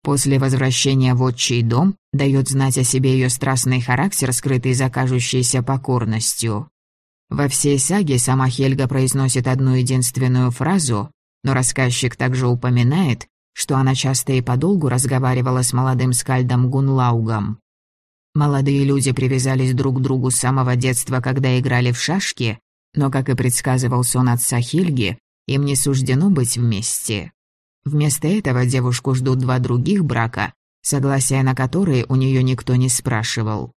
После возвращения в отчий дом дает знать о себе ее страстный характер, скрытый за кажущейся покорностью. Во всей саге сама Хельга произносит одну единственную фразу, но рассказчик также упоминает, что она часто и подолгу разговаривала с молодым скальдом Гунлаугом. Молодые люди привязались друг к другу с самого детства, когда играли в шашки, но, как и предсказывал сон отца Хельги, им не суждено быть вместе. Вместо этого девушку ждут два других брака, согласия на которые у нее никто не спрашивал.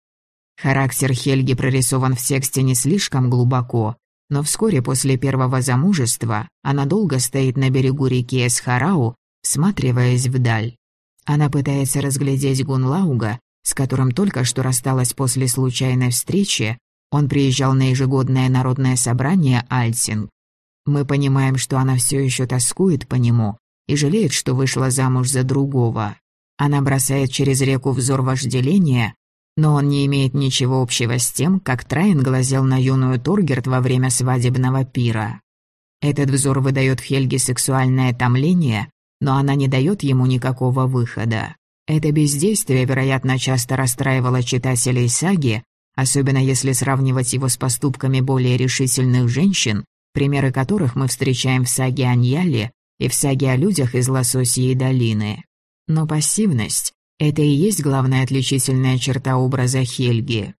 Характер Хельги прорисован в тексте не слишком глубоко, но вскоре после первого замужества она долго стоит на берегу реки Эсхарау, всматриваясь вдаль. Она пытается разглядеть Гунлауга, с которым только что рассталась после случайной встречи, он приезжал на ежегодное народное собрание Альсинг. Мы понимаем, что она все еще тоскует по нему и жалеет, что вышла замуж за другого. Она бросает через реку взор вожделения, но он не имеет ничего общего с тем, как Трайн глазел на юную Торгерт во время свадебного пира. Этот взор выдает в Хельге сексуальное томление, но она не дает ему никакого выхода. Это бездействие, вероятно, часто расстраивало читателей саги, особенно если сравнивать его с поступками более решительных женщин, примеры которых мы встречаем в саге о Ньяле и в саге о людях из Лососьей долины. Но пассивность – это и есть главная отличительная черта образа Хельги.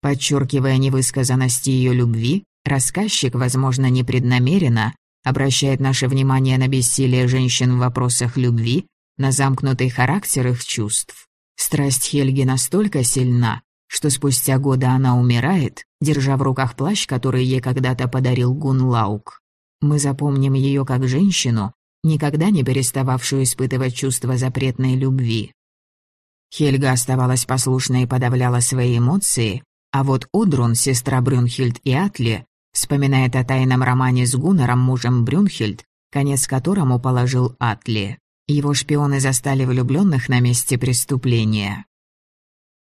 Подчеркивая невысказанность ее любви, рассказчик, возможно, непреднамеренно, обращает наше внимание на бессилие женщин в вопросах любви, на замкнутый характер их чувств. Страсть Хельги настолько сильна, что спустя годы она умирает, держа в руках плащ, который ей когда-то подарил Гунлаук. Мы запомним ее как женщину, никогда не перестававшую испытывать чувство запретной любви. Хельга оставалась послушной и подавляла свои эмоции, а вот Одрун, сестра Брюнхильд и Атли, вспоминает о тайном романе с Гуннером, мужем Брюнхильд, конец которому положил Атли. Его шпионы застали влюбленных на месте преступления.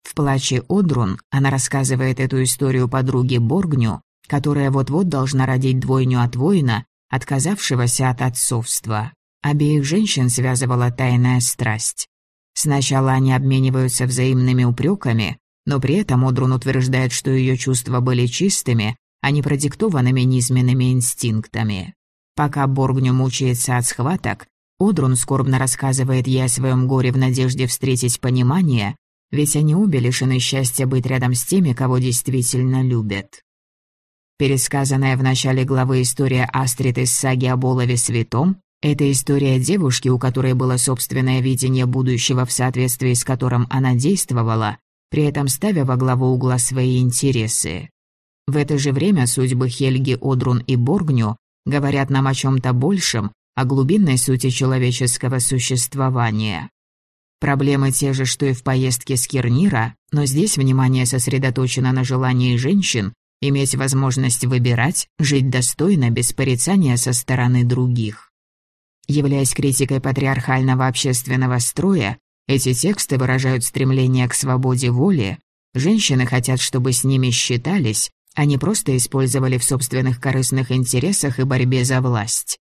В плаче Одрун она рассказывает эту историю подруге Боргню, которая вот-вот должна родить двойню от воина, отказавшегося от отцовства. Обеих женщин связывала тайная страсть. Сначала они обмениваются взаимными упреками, но при этом Одрун утверждает, что ее чувства были чистыми, а не продиктованными низменными инстинктами. Пока Боргню мучается от схваток, Одрун скорбно рассказывает ей о своем горе в надежде встретить понимание, ведь они обе лишены счастья быть рядом с теми, кого действительно любят. Пересказанная в начале главы история Астрид из саги о Болове Святом – это история девушки, у которой было собственное видение будущего, в соответствии с которым она действовала, при этом ставя во главу угла свои интересы. В это же время судьбы Хельги, Одрун и Боргню говорят нам о чем-то большем, о глубинной сути человеческого существования. Проблемы те же, что и в поездке с Кирнира, но здесь внимание сосредоточено на желании женщин иметь возможность выбирать, жить достойно, без порицания со стороны других. Являясь критикой патриархального общественного строя, эти тексты выражают стремление к свободе воли, женщины хотят, чтобы с ними считались, а не просто использовали в собственных корыстных интересах и борьбе за власть.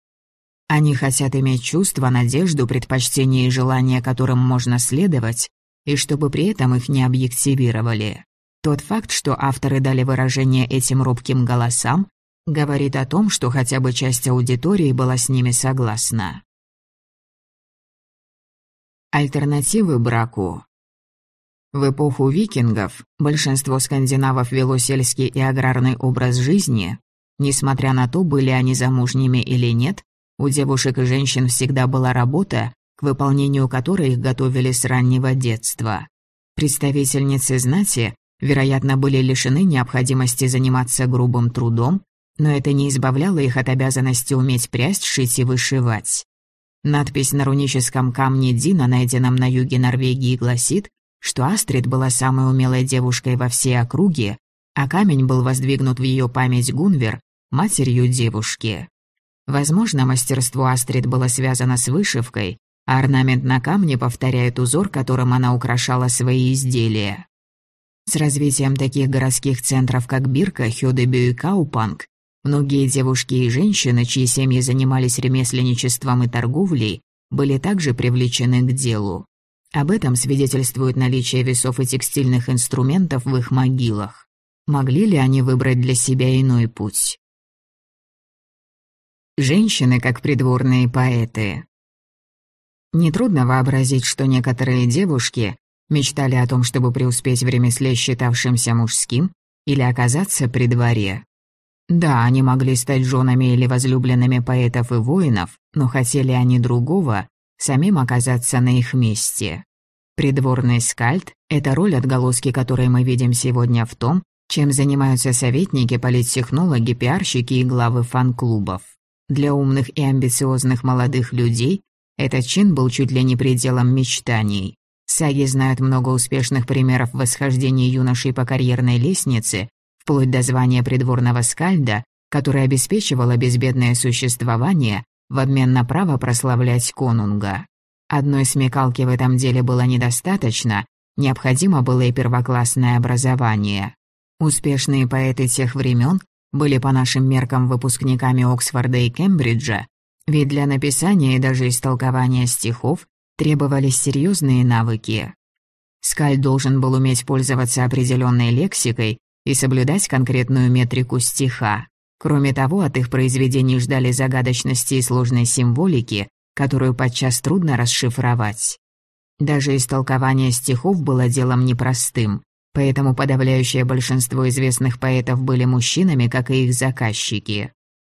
Они хотят иметь чувства, надежду, предпочтения и желания, которым можно следовать, и чтобы при этом их не объективировали. Тот факт, что авторы дали выражение этим робким голосам, говорит о том, что хотя бы часть аудитории была с ними согласна. Альтернативы браку В эпоху викингов большинство скандинавов вело сельский и аграрный образ жизни. Несмотря на то, были они замужними или нет, у девушек и женщин всегда была работа, к выполнению которой их готовили с раннего детства. Представительницы знати, вероятно, были лишены необходимости заниматься грубым трудом, но это не избавляло их от обязанности уметь прясть, шить и вышивать. Надпись на руническом камне Дина, найденном на юге Норвегии, гласит, что Астрид была самой умелой девушкой во всей округе, а камень был воздвигнут в ее память Гунвер, матерью девушки. Возможно, мастерство Астрид было связано с вышивкой, а орнамент на камне повторяет узор, которым она украшала свои изделия. С развитием таких городских центров, как Бирка, Хёдебю и Каупанг, многие девушки и женщины, чьи семьи занимались ремесленничеством и торговлей, были также привлечены к делу. Об этом свидетельствует наличие весов и текстильных инструментов в их могилах. Могли ли они выбрать для себя иной путь? Женщины как придворные поэты. Нетрудно вообразить, что некоторые девушки мечтали о том, чтобы преуспеть в ремесле, считавшемся мужским, или оказаться при дворе. Да, они могли стать женами или возлюбленными поэтов и воинов, но хотели они другого, самим оказаться на их месте. Придворный скальд – это роль, отголоски которой мы видим сегодня в том, чем занимаются советники, политтехнологи, пиарщики и главы фан-клубов. Для умных и амбициозных молодых людей этот чин был чуть ли не пределом мечтаний. Саги знают много успешных примеров восхождения юношей по карьерной лестнице, вплоть до звания придворного скальда, которое обеспечивало безбедное существование в обмен на право прославлять конунга. Одной смекалки в этом деле было недостаточно, необходимо было и первоклассное образование. Успешные поэты тех времен были по нашим меркам выпускниками Оксфорда и Кембриджа, ведь для написания и даже истолкования стихов требовались серьезные навыки. Скаль должен был уметь пользоваться определенной лексикой и соблюдать конкретную метрику стиха. Кроме того, от их произведений ждали загадочности и сложной символики, которую подчас трудно расшифровать. Даже истолкование стихов было делом непростым, поэтому подавляющее большинство известных поэтов были мужчинами, как и их заказчики.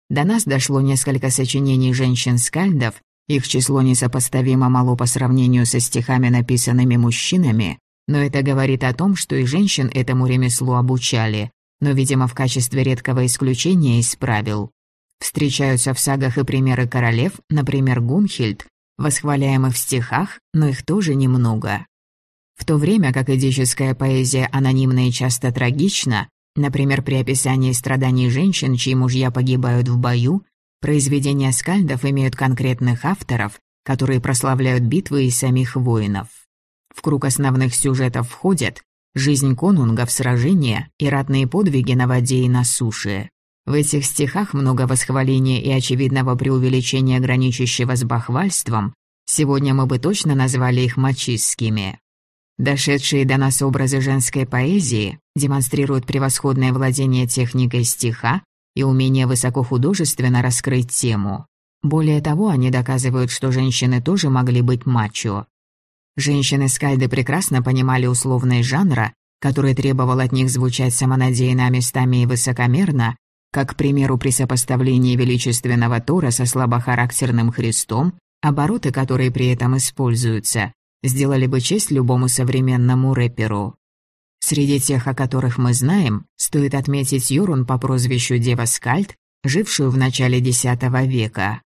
До нас дошло несколько сочинений женщин-скальдов, их число несопоставимо мало по сравнению со стихами, написанными мужчинами, но это говорит о том, что и женщин этому ремеслу обучали, но, видимо, в качестве редкого исключения из правил. Встречаются в сагах и примеры королев, например, Гунхильд, восхваляемых в стихах, но их тоже немного. В то время как эдическая поэзия анонимна и часто трагична, например, при описании страданий женщин, чьи мужья погибают в бою, произведения скальдов имеют конкретных авторов, которые прославляют битвы и самих воинов. В круг основных сюжетов входят жизнь конунга в сражении и ратные подвиги на воде и на суше. В этих стихах много восхваления и очевидного преувеличения, граничащего с бахвальством. Сегодня мы бы точно назвали их мачистскими. Дошедшие до нас образы женской поэзии демонстрируют превосходное владение техникой стиха и умение высокохудожественно раскрыть тему. Более того, они доказывают, что женщины тоже могли быть мачо. Женщины-скальды прекрасно понимали условность жанра, который требовал от них звучать самонадеянно местами и высокомерно, как, к примеру, при сопоставлении величественного Тора со слабохарактерным Христом, обороты, которые при этом используются, сделали бы честь любому современному рэперу. Среди тех, о которых мы знаем, стоит отметить Юрун по прозвищу Дева Скальд, жившую в начале X века.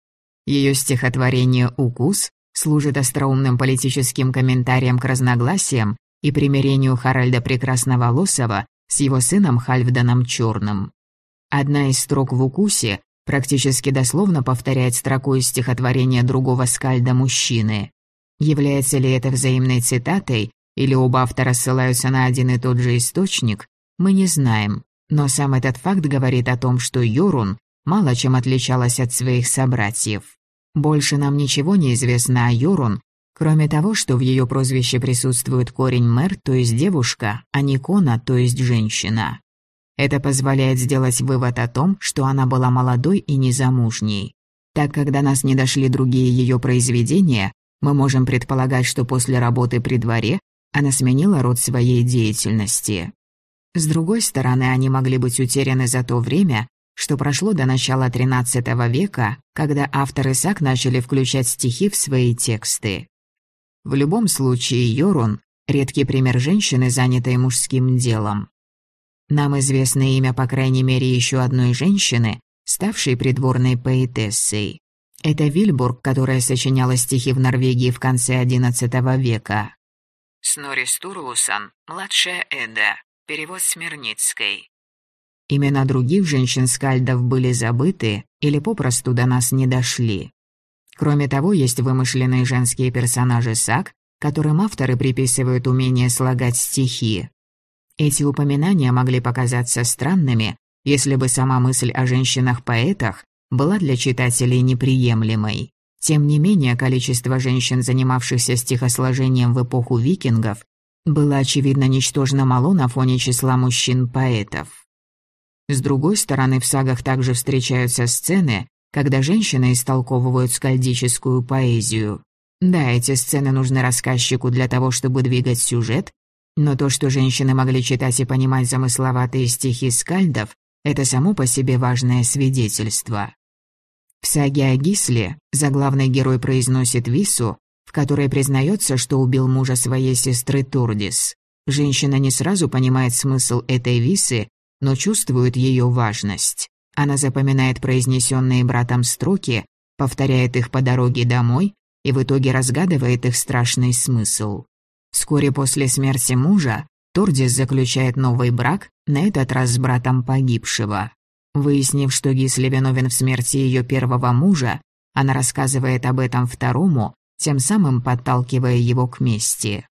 Ее стихотворение «Укус» служит остроумным политическим комментарием к разногласиям и примирению Харальда Прекрасноволосого с его сыном Хальфданом Черным. Одна из строк в «Укусе» практически дословно повторяет строку из стихотворения другого скальда-мужчины. Является ли это взаимной цитатой, или оба автора ссылаются на один и тот же источник, мы не знаем. Но сам этот факт говорит о том, что Йорун мало чем отличалась от своих собратьев. Больше нам ничего не известно о Йорун, кроме того, что в ее прозвище присутствует корень мэр, то есть девушка, а не кона, то есть женщина. Это позволяет сделать вывод о том, что она была молодой и незамужней. Так как до нас не дошли другие ее произведения, мы можем предполагать, что после работы при дворе она сменила род своей деятельности. С другой стороны, они могли быть утеряны за то время, что прошло до начала XIII века, когда авторы САК начали включать стихи в свои тексты. В любом случае, Йорун – редкий пример женщины, занятой мужским делом. Нам известно имя, по крайней мере, еще одной женщины, ставшей придворной поэтессой. Это Вильбург, которая сочиняла стихи в Норвегии в конце XI века. Снори Стурлусон, младшая Эда, перевод Смирницкой. Имена других женщин-скальдов были забыты или попросту до нас не дошли. Кроме того, есть вымышленные женские персонажи саг, которым авторы приписывают умение слагать стихи. Эти упоминания могли показаться странными, если бы сама мысль о женщинах-поэтах была для читателей неприемлемой. Тем не менее, количество женщин, занимавшихся стихосложением в эпоху викингов, было очевидно ничтожно мало на фоне числа мужчин-поэтов. С другой стороны, в сагах также встречаются сцены, когда женщины истолковывают скальдическую поэзию. Да, эти сцены нужны рассказчику для того, чтобы двигать сюжет, но то, что женщины могли читать и понимать замысловатые стихи скальдов, это само по себе важное свидетельство. В саге о Гисле заглавный герой произносит вису, в которой признается, что убил мужа своей сестры Турдис. Женщина не сразу понимает смысл этой висы, но чувствует ее важность. Она запоминает произнесенные братом строки, повторяет их по дороге домой и в итоге разгадывает их страшный смысл. Вскоре после смерти мужа Тордис заключает новый брак, на этот раз с братом погибшего. Выяснив, что Гисли виновен в смерти ее первого мужа, она рассказывает об этом второму, тем самым подталкивая его к мести.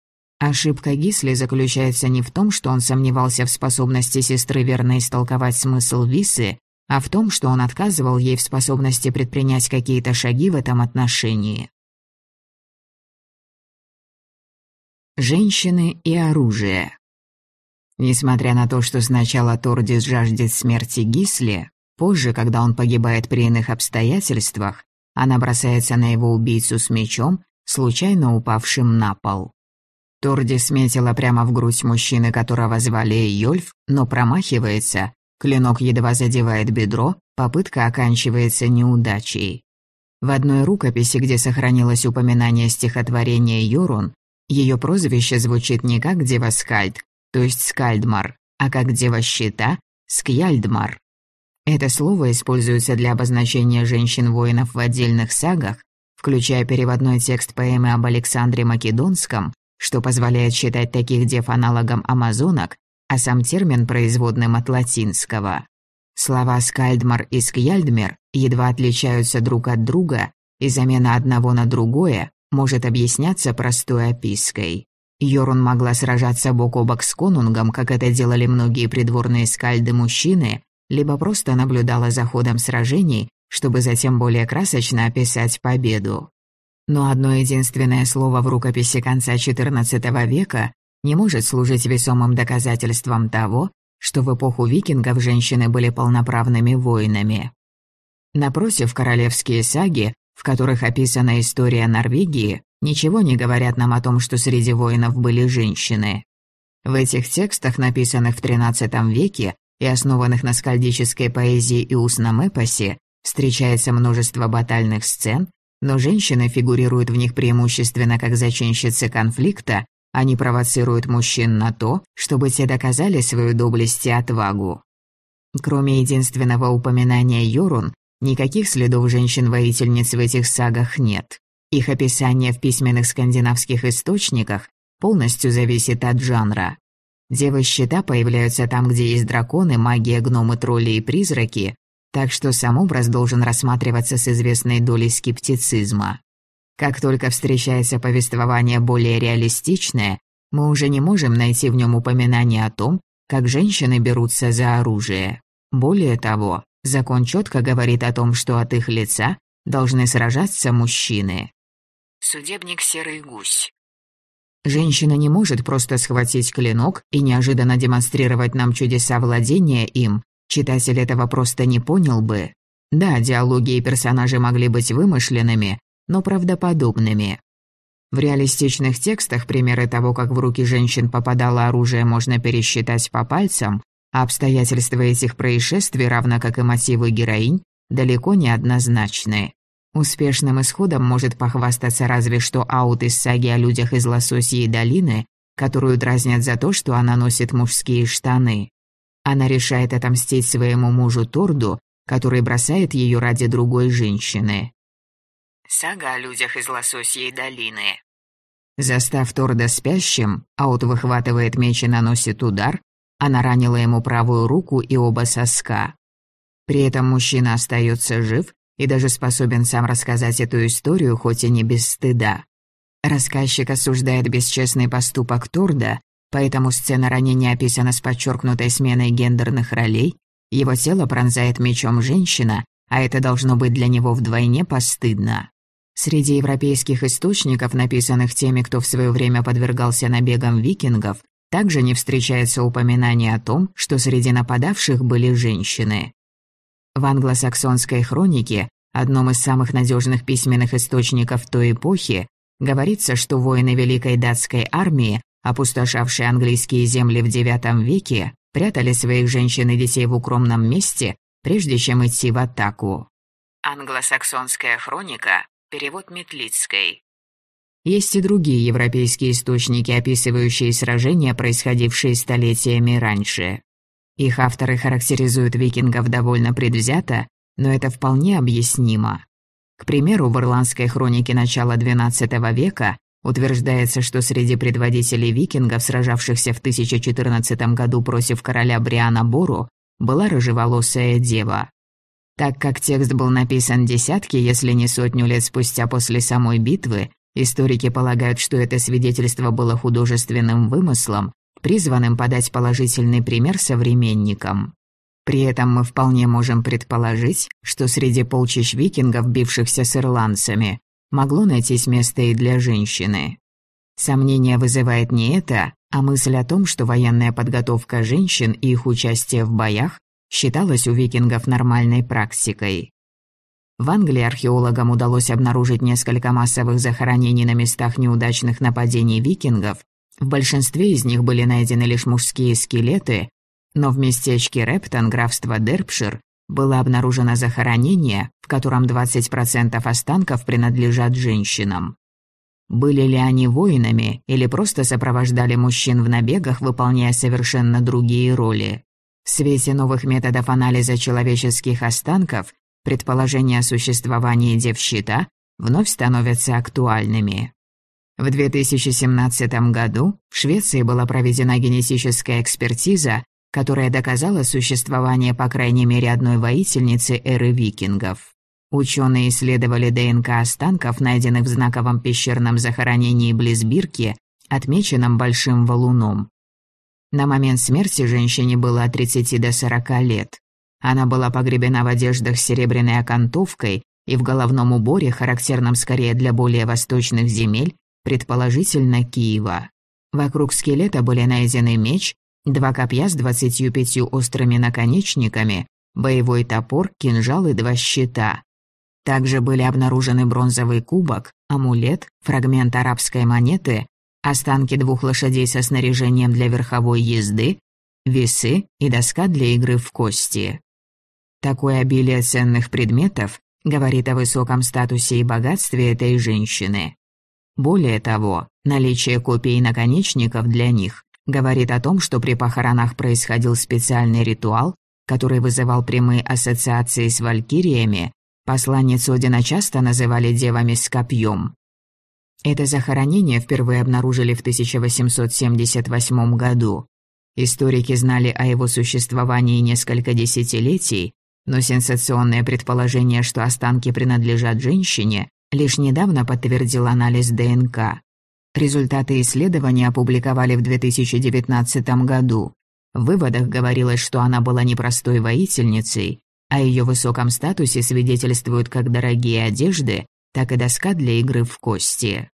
Ошибка Гисли заключается не в том, что он сомневался в способности сестры верно истолковать смысл Висы, а в том, что он отказывал ей в способности предпринять какие-то шаги в этом отношении. Женщины и оружие Несмотря на то, что сначала Тордис жаждет смерти Гисли, позже, когда он погибает при иных обстоятельствах, она бросается на его убийцу с мечом, случайно упавшим на пол. Торди сметила прямо в грудь мужчины, которого звали Йольф, но промахивается. Клинок едва задевает бедро, попытка оканчивается неудачей. В одной рукописи, где сохранилось упоминание стихотворения Йорун, ее прозвище звучит не как Дева Скальд, то есть Скальдмар, а как Дева Щита – Скьяльдмар. Это слово используется для обозначения женщин-воинов в отдельных сагах, включая переводной текст поэмы об Александре Македонском, что позволяет считать таких дев аналогом амазонок, а сам термин производным от латинского. Слова «скальдмар» и «скьяльдмер» едва отличаются друг от друга, и замена одного на другое может объясняться простой опиской. Йорун могла сражаться бок о бок с конунгом, как это делали многие придворные скальды-мужчины, либо просто наблюдала за ходом сражений, чтобы затем более красочно описать победу. Но одно единственное слово в рукописи конца XIV века не может служить весомым доказательством того, что в эпоху викингов женщины были полноправными воинами. Напротив, королевские саги, в которых описана история Норвегии, ничего не говорят нам о том, что среди воинов были женщины. В этих текстах, написанных в XIII веке и основанных на скальдической поэзии и устном эпосе, встречается множество батальных сцен, но женщины фигурируют в них преимущественно как зачинщицы конфликта, они провоцируют мужчин на то, чтобы те доказали свою доблесть и отвагу. Кроме единственного упоминания Йорун, никаких следов женщин-воительниц в этих сагах нет. Их описание в письменных скандинавских источниках полностью зависит от жанра. Девы щита появляются там, где есть драконы, магия, гномы, тролли и призраки, так что сам образ должен рассматриваться с известной долей скептицизма. Как только встречается повествование более реалистичное, мы уже не можем найти в нем упоминание о том, как женщины берутся за оружие. Более того, закон четко говорит о том, что от их лица должны сражаться мужчины. Судебник Серый Гусь Женщина не может просто схватить клинок и неожиданно демонстрировать нам чудеса владения им, Читатель этого просто не понял бы. Да, диалоги и персонажи могли быть вымышленными, но правдоподобными. В реалистичных текстах примеры того, как в руки женщин попадало оружие, можно пересчитать по пальцам, а обстоятельства этих происшествий, равно как и мотивы героинь, далеко не однозначны. Успешным исходом может похвастаться разве что аут из саги о людях из Лососьей долины, которую дразнят за то, что она носит мужские штаны. Она решает отомстить своему мужу Торду, который бросает ее ради другой женщины. Сага о людях из Лососьей долины. Застав Торда спящим, Аут выхватывает меч и наносит удар. Она ранила ему правую руку и оба соска. При этом мужчина остается жив и даже способен сам рассказать эту историю, хоть и не без стыда. Рассказчик осуждает бесчестный поступок Торда, поэтому сцена ранения описана с подчеркнутой сменой гендерных ролей, его тело пронзает мечом женщина, а это должно быть для него вдвойне постыдно. Среди европейских источников, написанных теми, кто в свое время подвергался набегам викингов, также не встречается упоминание о том, что среди нападавших были женщины. В англосаксонской хронике, одном из самых надежных письменных источников той эпохи, говорится, что воины Великой датской армии, опустошавшие английские земли в IX веке, прятали своих женщин и детей в укромном месте, прежде чем идти в атаку. Англосаксонская хроника Перевод Метлицкой. Есть и другие европейские источники, описывающие сражения, происходившие столетиями раньше. Их авторы характеризуют викингов довольно предвзято, но это вполне объяснимо. К примеру, в ирландской хронике начала XII века утверждается, что среди предводителей викингов, сражавшихся в 1014 году против короля Бриана Бору, была рыжеволосая дева. Так как текст был написан десятки, если не сотню лет спустя после самой битвы, историки полагают, что это свидетельство было художественным вымыслом, призванным подать положительный пример современникам. При этом мы вполне можем предположить, что среди полчищ викингов, бившихся с ирландцами, могло найтись место и для женщины. Сомнение вызывает не это, а мысль о том, что военная подготовка женщин и их участие в боях считалось у викингов нормальной практикой. В Англии археологам удалось обнаружить несколько массовых захоронений на местах неудачных нападений викингов. В большинстве из них были найдены лишь мужские скелеты, но в местечке Рептон, графства Дерпшир, было обнаружено захоронение, в котором 20% останков принадлежат женщинам. Были ли они воинами или просто сопровождали мужчин в набегах, выполняя совершенно другие роли? В свете новых методов анализа человеческих останков предположения о существовании девщита вновь становятся актуальными. В 2017 году в Швеции была проведена генетическая экспертиза, которая доказала существование по крайней мере одной воительницы эры викингов. Ученые исследовали ДНК останков, найденных в знаковом пещерном захоронении близ Бирки, отмеченном большим валуном. На момент смерти женщине было от 30 до 40 лет. Она была погребена в одеждах с серебряной окантовкой и в головном уборе, характерном скорее для более восточных земель, предположительно Киева. Вокруг скелета были найдены меч, два копья с 25 острыми наконечниками, боевой топор, кинжал и два щита. Также были обнаружены бронзовый кубок, амулет, фрагмент арабской монеты, останки двух лошадей со снаряжением для верховой езды, весы и доска для игры в кости. Такое обилие ценных предметов говорит о высоком статусе и богатстве этой женщины. Более того, наличие копий и наконечников для них говорит о том, что при похоронах происходил специальный ритуал, который вызывал прямые ассоциации с валькириями, посланниц Одина часто называли девами с копьем. Это захоронение впервые обнаружили в 1878 году. Историки знали о его существовании несколько десятилетий, но сенсационное предположение, что останки принадлежат женщине, лишь недавно подтвердил анализ ДНК. Результаты исследования опубликовали в 2019 году. В выводах говорилось, что она была непростой воительницей, о ее высоком статусе свидетельствуют как дорогие одежды, так и доска для игры в кости.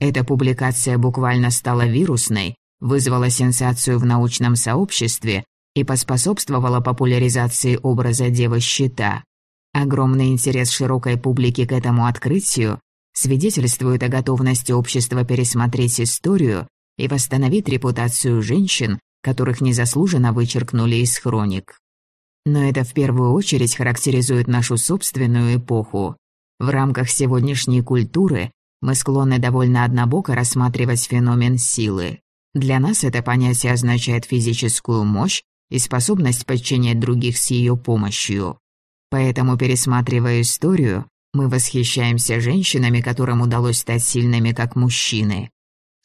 Эта публикация буквально стала вирусной, вызвала сенсацию в научном сообществе и поспособствовала популяризации образа девы-щита. Огромный интерес широкой публики к этому открытию свидетельствует о готовности общества пересмотреть историю и восстановить репутацию женщин, которых незаслуженно вычеркнули из хроник. Но это в первую очередь характеризует нашу собственную эпоху. В рамках сегодняшней культуры мы склонны довольно однобоко рассматривать феномен силы. Для нас это понятие означает физическую мощь, и способность подчинять других с ее помощью. Поэтому, пересматривая историю, мы восхищаемся женщинами, которым удалось стать сильными, как мужчины.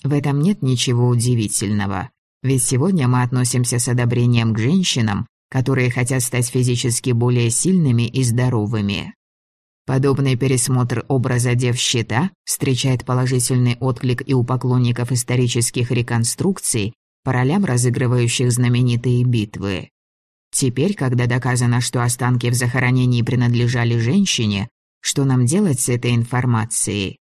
В этом нет ничего удивительного, ведь сегодня мы относимся с одобрением к женщинам, которые хотят стать физически более сильными и здоровыми. Подобный пересмотр образа дев щита встречает положительный отклик и у поклонников исторических реконструкций по ролям, разыгрывающих знаменитые битвы. Теперь, когда доказано, что останки в захоронении принадлежали женщине, что нам делать с этой информацией?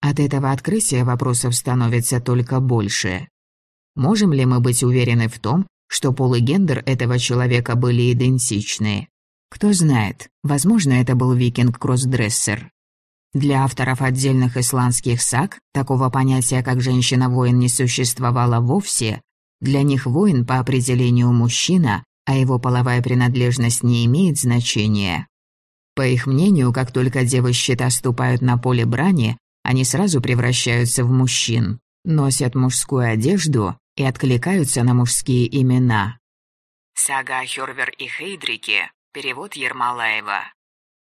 От этого открытия вопросов становится только больше. Можем ли мы быть уверены в том, что пол и гендер этого человека были идентичны? Кто знает, возможно, это был викинг-кроссдрессер. Для авторов отдельных исландских саг такого понятия, как «женщина-воин» не существовало вовсе. Для них воин по определению мужчина, а его половая принадлежность не имеет значения. По их мнению, как только девы щита ступают на поле брани, они сразу превращаются в мужчин, носят мужскую одежду и откликаются на мужские имена. Сага Хёрвер и Хейдрики. Перевод Ермолаева.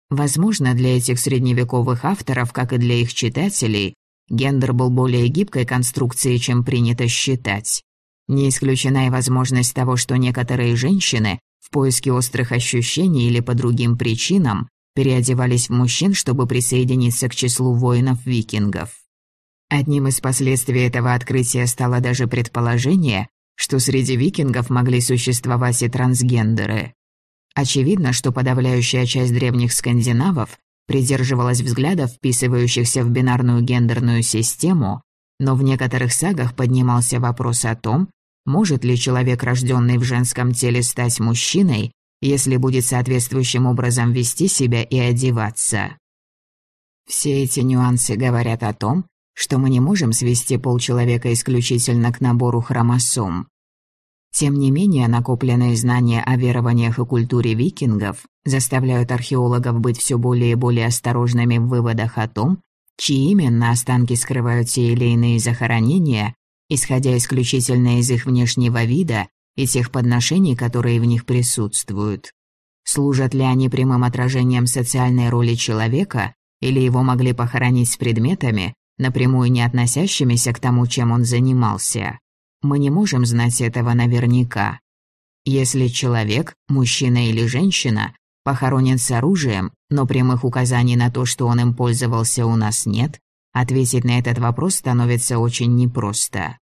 Возможно, для этих средневековых авторов, как и для их читателей, гендер был более гибкой конструкцией, чем принято считать. Не исключена и возможность того, что некоторые женщины поиске острых ощущений или по другим причинам переодевались в мужчин, чтобы присоединиться к числу воинов-викингов. Одним из последствий этого открытия стало даже предположение, что среди викингов могли существовать и трансгендеры. Очевидно, что подавляющая часть древних скандинавов придерживалась взглядов, вписывающихся в бинарную гендерную систему, но в некоторых сагах поднимался вопрос о том, может ли человек, рожденный в женском теле, стать мужчиной, если будет соответствующим образом вести себя и одеваться. Все эти нюансы говорят о том, что мы не можем свести полчеловека исключительно к набору хромосом. Тем не менее, накопленные знания о верованиях и культуре викингов заставляют археологов быть все более и более осторожными в выводах о том, чьи именно останки скрывают те или иные захоронения, исходя исключительно из их внешнего вида и тех подношений, которые в них присутствуют. Служат ли они прямым отражением социальной роли человека, или его могли похоронить с предметами, напрямую не относящимися к тому, чем он занимался? Мы не можем знать этого наверняка. Если человек, мужчина или женщина, похоронен с оружием, но прямых указаний на то, что он им пользовался, у нас нет, ответить на этот вопрос становится очень непросто.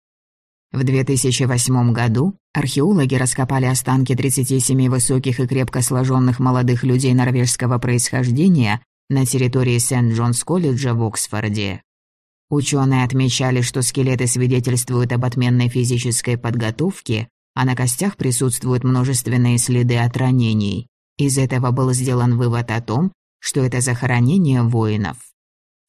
В 2008 году археологи раскопали останки 37 высоких и крепко сложенных молодых людей норвежского происхождения на территории Сент-Джонс-колледжа в Оксфорде. Ученые отмечали, что скелеты свидетельствуют об отменной физической подготовке, а на костях присутствуют множественные следы от ранений. Из этого был сделан вывод о том, что это захоронение воинов.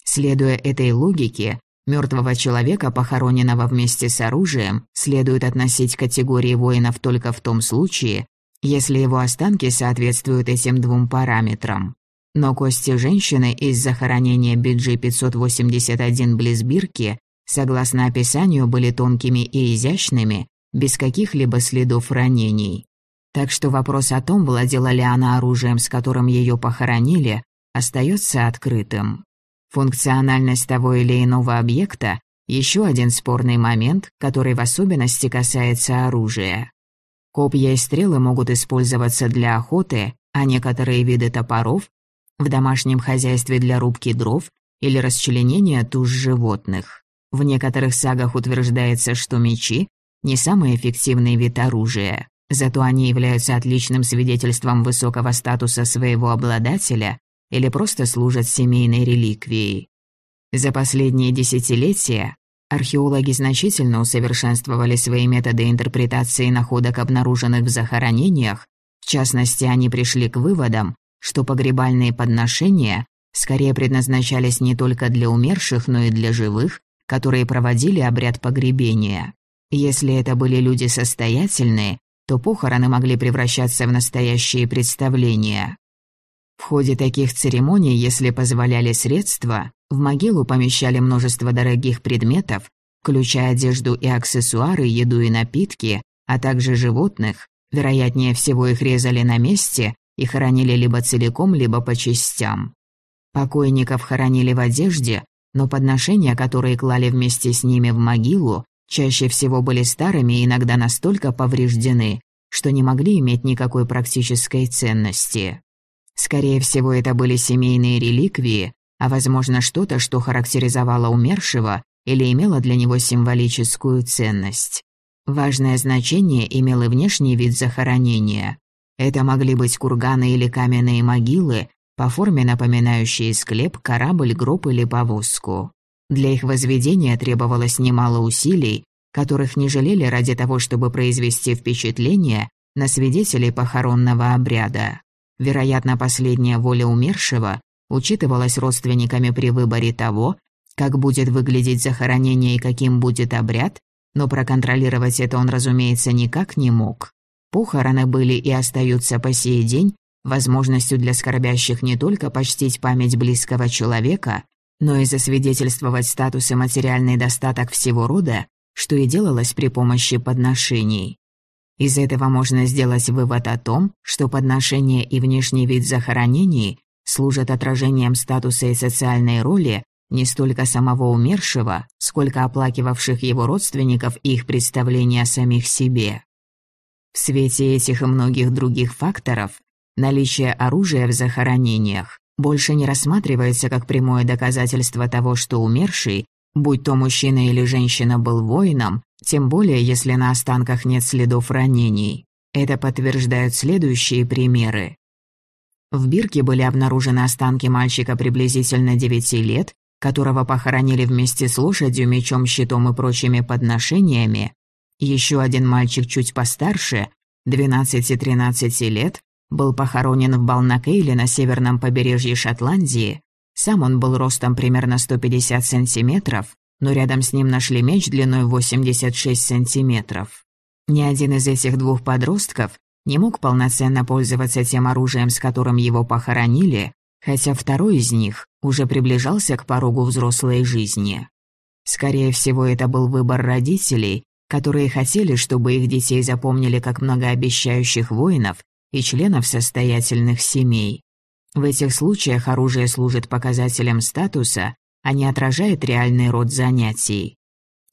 Следуя этой логике, Мертвого человека, похороненного вместе с оружием, следует относить к категории воинов только в том случае, если его останки соответствуют этим двум параметрам. Но кости женщины из захоронения BG-581 близ Бирки, согласно описанию, были тонкими и изящными, без каких-либо следов ранений. Так что вопрос о том, владела ли она оружием, с которым ее похоронили, остается открытым. Функциональность того или иного объекта – еще один спорный момент, который в особенности касается оружия. Копья и стрелы могут использоваться для охоты, а некоторые виды топоров – в домашнем хозяйстве для рубки дров или расчленения туш животных. В некоторых сагах утверждается, что мечи – не самый эффективный вид оружия, зато они являются отличным свидетельством высокого статуса своего обладателя или просто служат семейной реликвией. За последние десятилетия археологи значительно усовершенствовали свои методы интерпретации находок, обнаруженных в захоронениях, в частности, они пришли к выводам, что погребальные подношения скорее предназначались не только для умерших, но и для живых, которые проводили обряд погребения. Если это были люди состоятельные, то похороны могли превращаться в настоящие представления. В ходе таких церемоний, если позволяли средства, в могилу помещали множество дорогих предметов, включая одежду и аксессуары, еду и напитки, а также животных, Вероятнее всего их резали на месте и хоронили либо целиком, либо по частям. Покойников хоронили в одежде, но подношения, которые клали вместе с ними в могилу, чаще всего были старыми и иногда настолько повреждены, что не могли иметь никакой практической ценности. Скорее всего, это были семейные реликвии, а возможно что-то, что характеризовало умершего или имело для него символическую ценность. Важное значение имел и внешний вид захоронения. Это могли быть курганы или каменные могилы, по форме напоминающие склеп, корабль, гроб или повозку. Для их возведения требовалось немало усилий, которых не жалели ради того, чтобы произвести впечатление на свидетелей похоронного обряда. Вероятно, последняя воля умершего учитывалась родственниками при выборе того, как будет выглядеть захоронение и каким будет обряд, но проконтролировать это он, разумеется, никак не мог. Похороны были и остаются по сей день возможностью для скорбящих не только почтить память близкого человека, но и засвидетельствовать статус и материальный достаток всего рода, что и делалось при помощи подношений. Из этого можно сделать вывод о том, что подношение и внешний вид захоронений служат отражением статуса и социальной роли не столько самого умершего, сколько оплакивавших его родственников и их представления о самих себе. В свете этих и многих других факторов наличие оружия в захоронениях больше не рассматривается как прямое доказательство того, что умерший, будь то мужчина или женщина, был воином, тем более если на останках нет следов ранений. Это подтверждают следующие примеры. В Бирке были обнаружены останки мальчика приблизительно 9 лет, которого похоронили вместе с лошадью, мечом, щитом и прочими подношениями. Еще один мальчик чуть постарше, 12-13 лет, был похоронен в Балнакейле на северном побережье Шотландии. Сам он был ростом примерно 150 сантиметров, но рядом с ним нашли меч длиной 86 сантиметров. Ни один из этих двух подростков не мог полноценно пользоваться тем оружием, с которым его похоронили, хотя второй из них уже приближался к порогу взрослой жизни. Скорее всего, это был выбор родителей, которые хотели, чтобы их детей запомнили как многообещающих воинов и членов состоятельных семей. В этих случаях оружие служит показателем статуса, а не отражает реальный род занятий.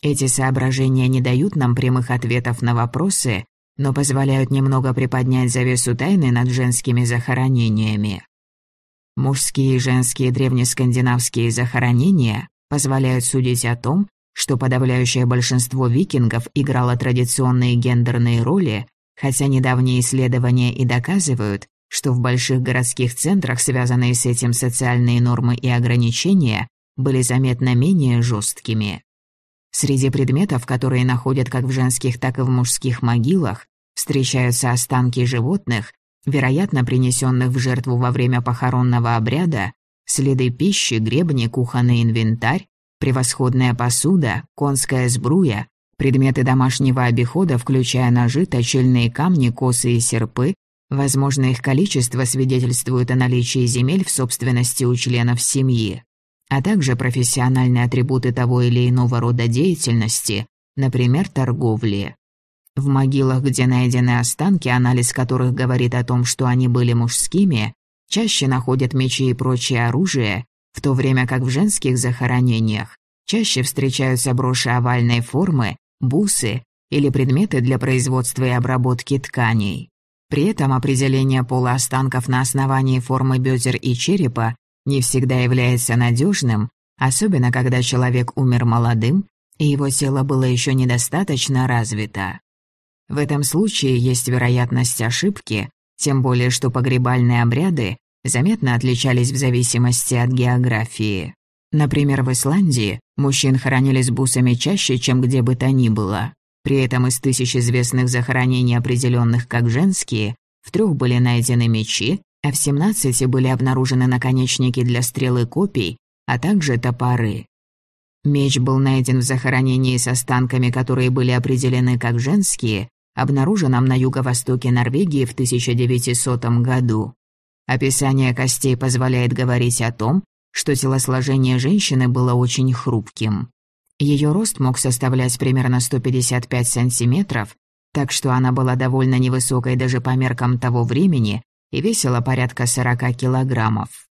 Эти соображения не дают нам прямых ответов на вопросы, но позволяют немного приподнять завесу тайны над женскими захоронениями. Мужские и женские древнескандинавские захоронения позволяют судить о том, что подавляющее большинство викингов играло традиционные гендерные роли, хотя недавние исследования и доказывают, что в больших городских центрах связанные с этим социальные нормы и ограничения были заметно менее жесткими. Среди предметов, которые находят как в женских, так и в мужских могилах, встречаются останки животных, вероятно, принесенных в жертву во время похоронного обряда, следы пищи, гребни, кухонный инвентарь, превосходная посуда, конская сбруя, предметы домашнего обихода, включая ножи, точильные камни, косы и серпы, возможно, их количество свидетельствует о наличии земель в собственности у членов семьи а также профессиональные атрибуты того или иного рода деятельности, например, торговли. В могилах, где найдены останки, анализ которых говорит о том, что они были мужскими, чаще находят мечи и прочее оружие, в то время как в женских захоронениях чаще встречаются броши овальной формы, бусы или предметы для производства и обработки тканей. При этом определение пола останков на основании формы бедер и черепа не всегда является надежным, особенно когда человек умер молодым, и его тело было еще недостаточно развито. В этом случае есть вероятность ошибки, тем более что погребальные обряды заметно отличались в зависимости от географии. Например, в Исландии мужчин хоронили с бусами чаще, чем где бы то ни было. При этом из тысяч известных захоронений, определенных как женские, в трех были найдены мечи, а в 17 были обнаружены наконечники для стрелы копий, а также топоры. Меч был найден в захоронении с останками, которые были определены как женские, обнаруженном на юго-востоке Норвегии в 1900 году. Описание костей позволяет говорить о том, что телосложение женщины было очень хрупким. Ее рост мог составлять примерно 155 сантиметров, так что она была довольно невысокой даже по меркам того времени и весила порядка 40 килограммов.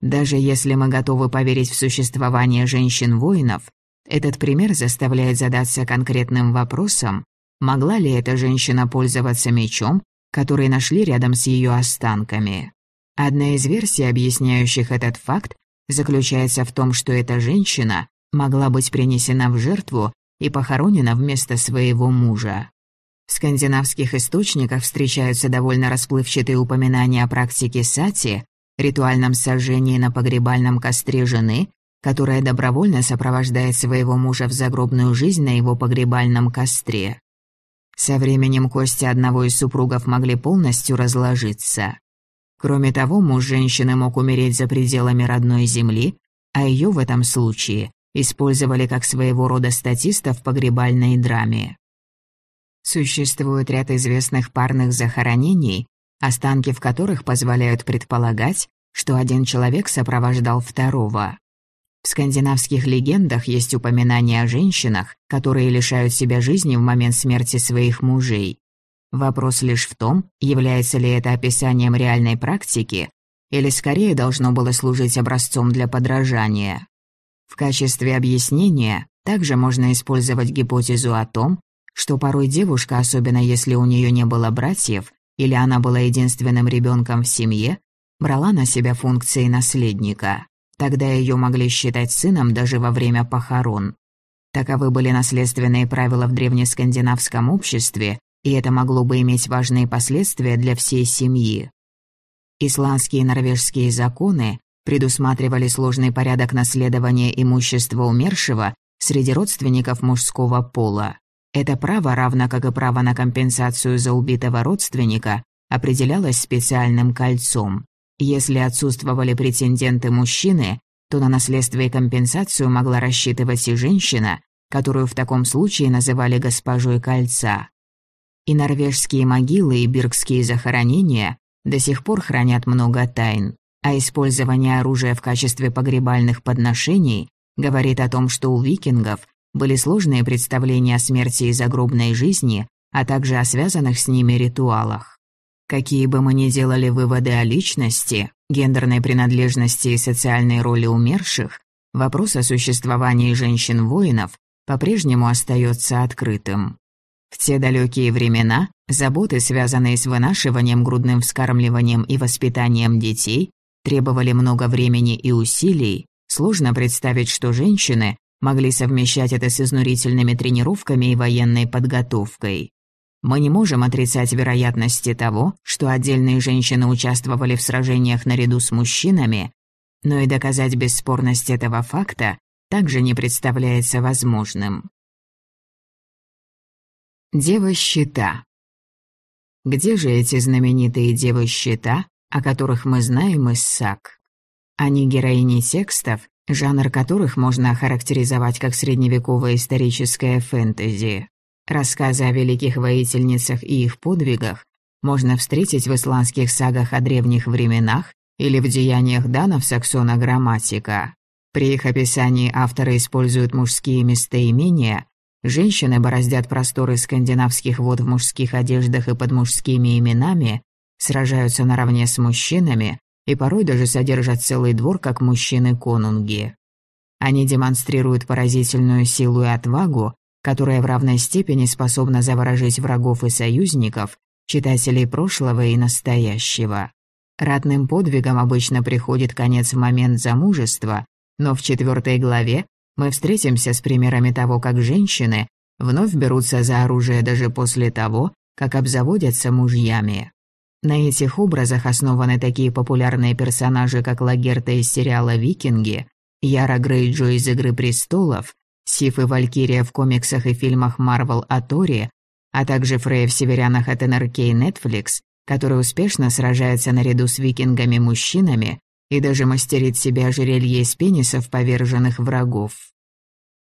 Даже если мы готовы поверить в существование женщин-воинов, этот пример заставляет задаться конкретным вопросом, могла ли эта женщина пользоваться мечом, который нашли рядом с ее останками. Одна из версий, объясняющих этот факт, заключается в том, что эта женщина могла быть принесена в жертву и похоронена вместо своего мужа. В скандинавских источниках встречаются довольно расплывчатые упоминания о практике сати, ритуальном сожжении на погребальном костре жены, которая добровольно сопровождает своего мужа в загробную жизнь на его погребальном костре. Со временем кости одного из супругов могли полностью разложиться. Кроме того, муж женщины мог умереть за пределами родной земли, а ее в этом случае использовали как своего рода статиста в погребальной драме. Существует ряд известных парных захоронений, останки в которых позволяют предполагать, что один человек сопровождал второго. В скандинавских легендах есть упоминания о женщинах, которые лишают себя жизни в момент смерти своих мужей. Вопрос лишь в том, является ли это описанием реальной практики, или скорее должно было служить образцом для подражания. В качестве объяснения также можно использовать гипотезу о том, что порой девушка, особенно если у нее не было братьев или она была единственным ребенком в семье, брала на себя функции наследника. Тогда ее могли считать сыном даже во время похорон. Таковы были наследственные правила в древнескандинавском обществе, и это могло бы иметь важные последствия для всей семьи. Исландские и норвежские законы предусматривали сложный порядок наследования имущества умершего среди родственников мужского пола. Это право, равно как и право на компенсацию за убитого родственника, определялось специальным кольцом. Если отсутствовали претенденты-мужчины, то на наследство и компенсацию могла рассчитывать и женщина, которую в таком случае называли госпожой кольца. И норвежские могилы, и биргские захоронения до сих пор хранят много тайн, а использование оружия в качестве погребальных подношений говорит о том, что у викингов были сложные представления о смерти и загробной жизни, а также о связанных с ними ритуалах. Какие бы мы ни делали выводы о личности, гендерной принадлежности и социальной роли умерших, вопрос о существовании женщин-воинов по-прежнему остается открытым. В те далекие времена заботы, связанные с вынашиванием, грудным вскармливанием и воспитанием детей, требовали много времени и усилий, сложно представить, что женщины могли совмещать это с изнурительными тренировками и военной подготовкой. Мы не можем отрицать вероятности того, что отдельные женщины участвовали в сражениях наряду с мужчинами, но и доказать бесспорность этого факта также не представляется возможным. Дева-щита. Где же эти знаменитые девы-щита, о которых мы знаем из САК? Они героини текстов, жанр которых можно охарактеризовать как средневековое историческое фэнтези. Рассказы о великих воительницах и их подвигах можно встретить в исландских сагах о древних временах или в деяниях данов Саксона Грамматика. При их описании авторы используют мужские местоимения, женщины бороздят просторы скандинавских вод в мужских одеждах и под мужскими именами, сражаются наравне с мужчинами и порой даже содержат целый двор, как мужчины-конунги. Они демонстрируют поразительную силу и отвагу, которая в равной степени способна заворожить врагов и союзников, читателей прошлого и настоящего. Ратным подвигам обычно приходит конец в момент замужества, но в четвертой главе мы встретимся с примерами того, как женщины вновь берутся за оружие даже после того, как обзаводятся мужьями. На этих образах основаны такие популярные персонажи, как Лагерта из сериала «Викинги», Яра Грейджо из «Игры престолов», Сиф и Валькирия в комиксах и фильмах Marvel о Торе, а также Фрей в «Северянах» от НРК и Netflix, который успешно сражается наряду с викингами-мужчинами и даже мастерит себе ожерелье из пенисов поверженных врагов.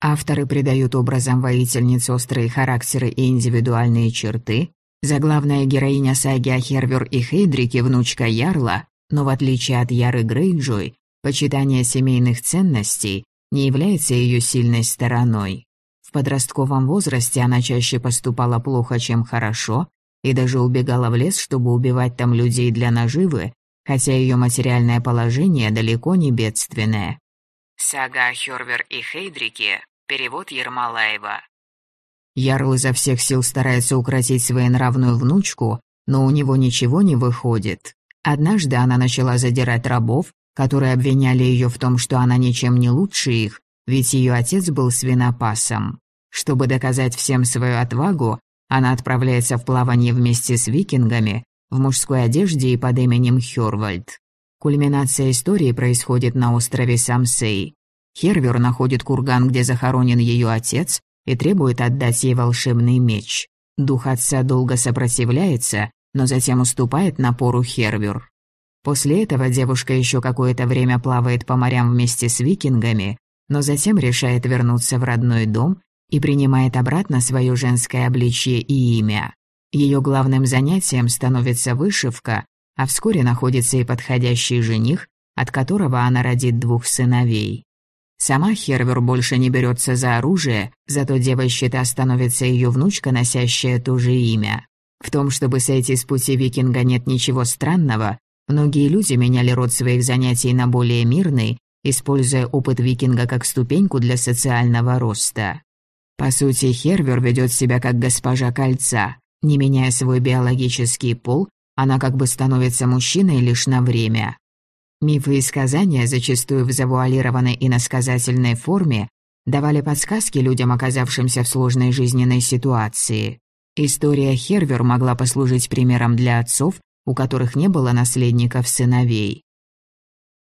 Авторы придают образам воительниц острые характеры и индивидуальные черты. Заглавная героиня саги Ахервер и Хейдрики, внучка Ярла, но в отличие от Яры Грейджой, почитание семейных ценностей не является ее сильной стороной. В подростковом возрасте она чаще поступала плохо, чем хорошо, и даже убегала в лес, чтобы убивать там людей для наживы, хотя ее материальное положение далеко не бедственное. Сага Хёрвер и Хейдрики. Перевод Ермолаева. Ярл изо всех сил старается укротить своенравную внучку, но у него ничего не выходит. Однажды она начала задирать рабов, которые обвиняли ее в том, что она ничем не лучше их, ведь ее отец был свинопасом. Чтобы доказать всем свою отвагу, она отправляется в плавание вместе с викингами, в мужской одежде и под именем Хёрвальд. Кульминация истории происходит на острове Самсей. Хервер находит курган, где захоронен ее отец, и требует отдать ей волшебный меч. Дух отца долго сопротивляется, но затем уступает напору Хервер. После этого девушка еще какое-то время плавает по морям вместе с викингами, но затем решает вернуться в родной дом и принимает обратно свое женское обличье и имя. Ее главным занятием становится вышивка, а вскоре находится и подходящий жених, от которого она родит двух сыновей. Сама Хервер больше не берется за оружие, зато девой щита становится ее внучка, носящая то же имя. В том, чтобы сойти с пути викинга, нет ничего странного. Многие люди меняли род своих занятий на более мирный, используя опыт викинга как ступеньку для социального роста. По сути, Хервер ведет себя как госпожа кольца. Не меняя свой биологический пол, она как бы становится мужчиной лишь на время. Мифы и сказания, зачастую в завуалированной и насказательной форме, давали подсказки людям, оказавшимся в сложной жизненной ситуации. История Хервер могла послужить примером для отцов, у которых не было наследников сыновей.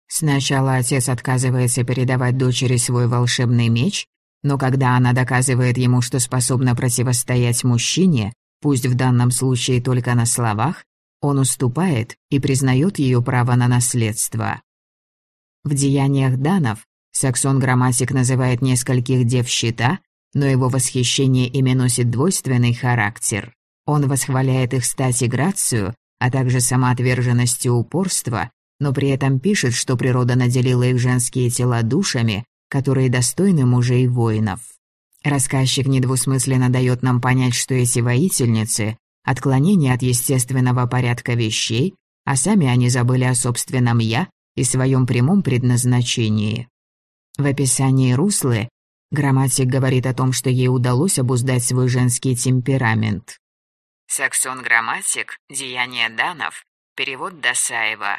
Сначала отец отказывается передавать дочери свой волшебный меч, но когда она доказывает ему, что способна противостоять мужчине, пусть в данном случае только на словах, он уступает и признает ее право на наследство. В деяниях данов Саксон-грамматик называет нескольких дев щита, но его восхищение ими носит двойственный характер. Он восхваляет их стать и грацию, а также самоотверженность и упорство, но при этом пишет, что природа наделила их женские тела душами, которые достойны мужей воинов. Рассказчик недвусмысленно дает нам понять, что эти воительницы – отклонение от естественного порядка вещей, а сами они забыли о собственном «я» и своем прямом предназначении. В описании Руслы грамматик говорит о том, что ей удалось обуздать свой женский темперамент. Саксон-грамматик, деяние Данов, перевод Досаева.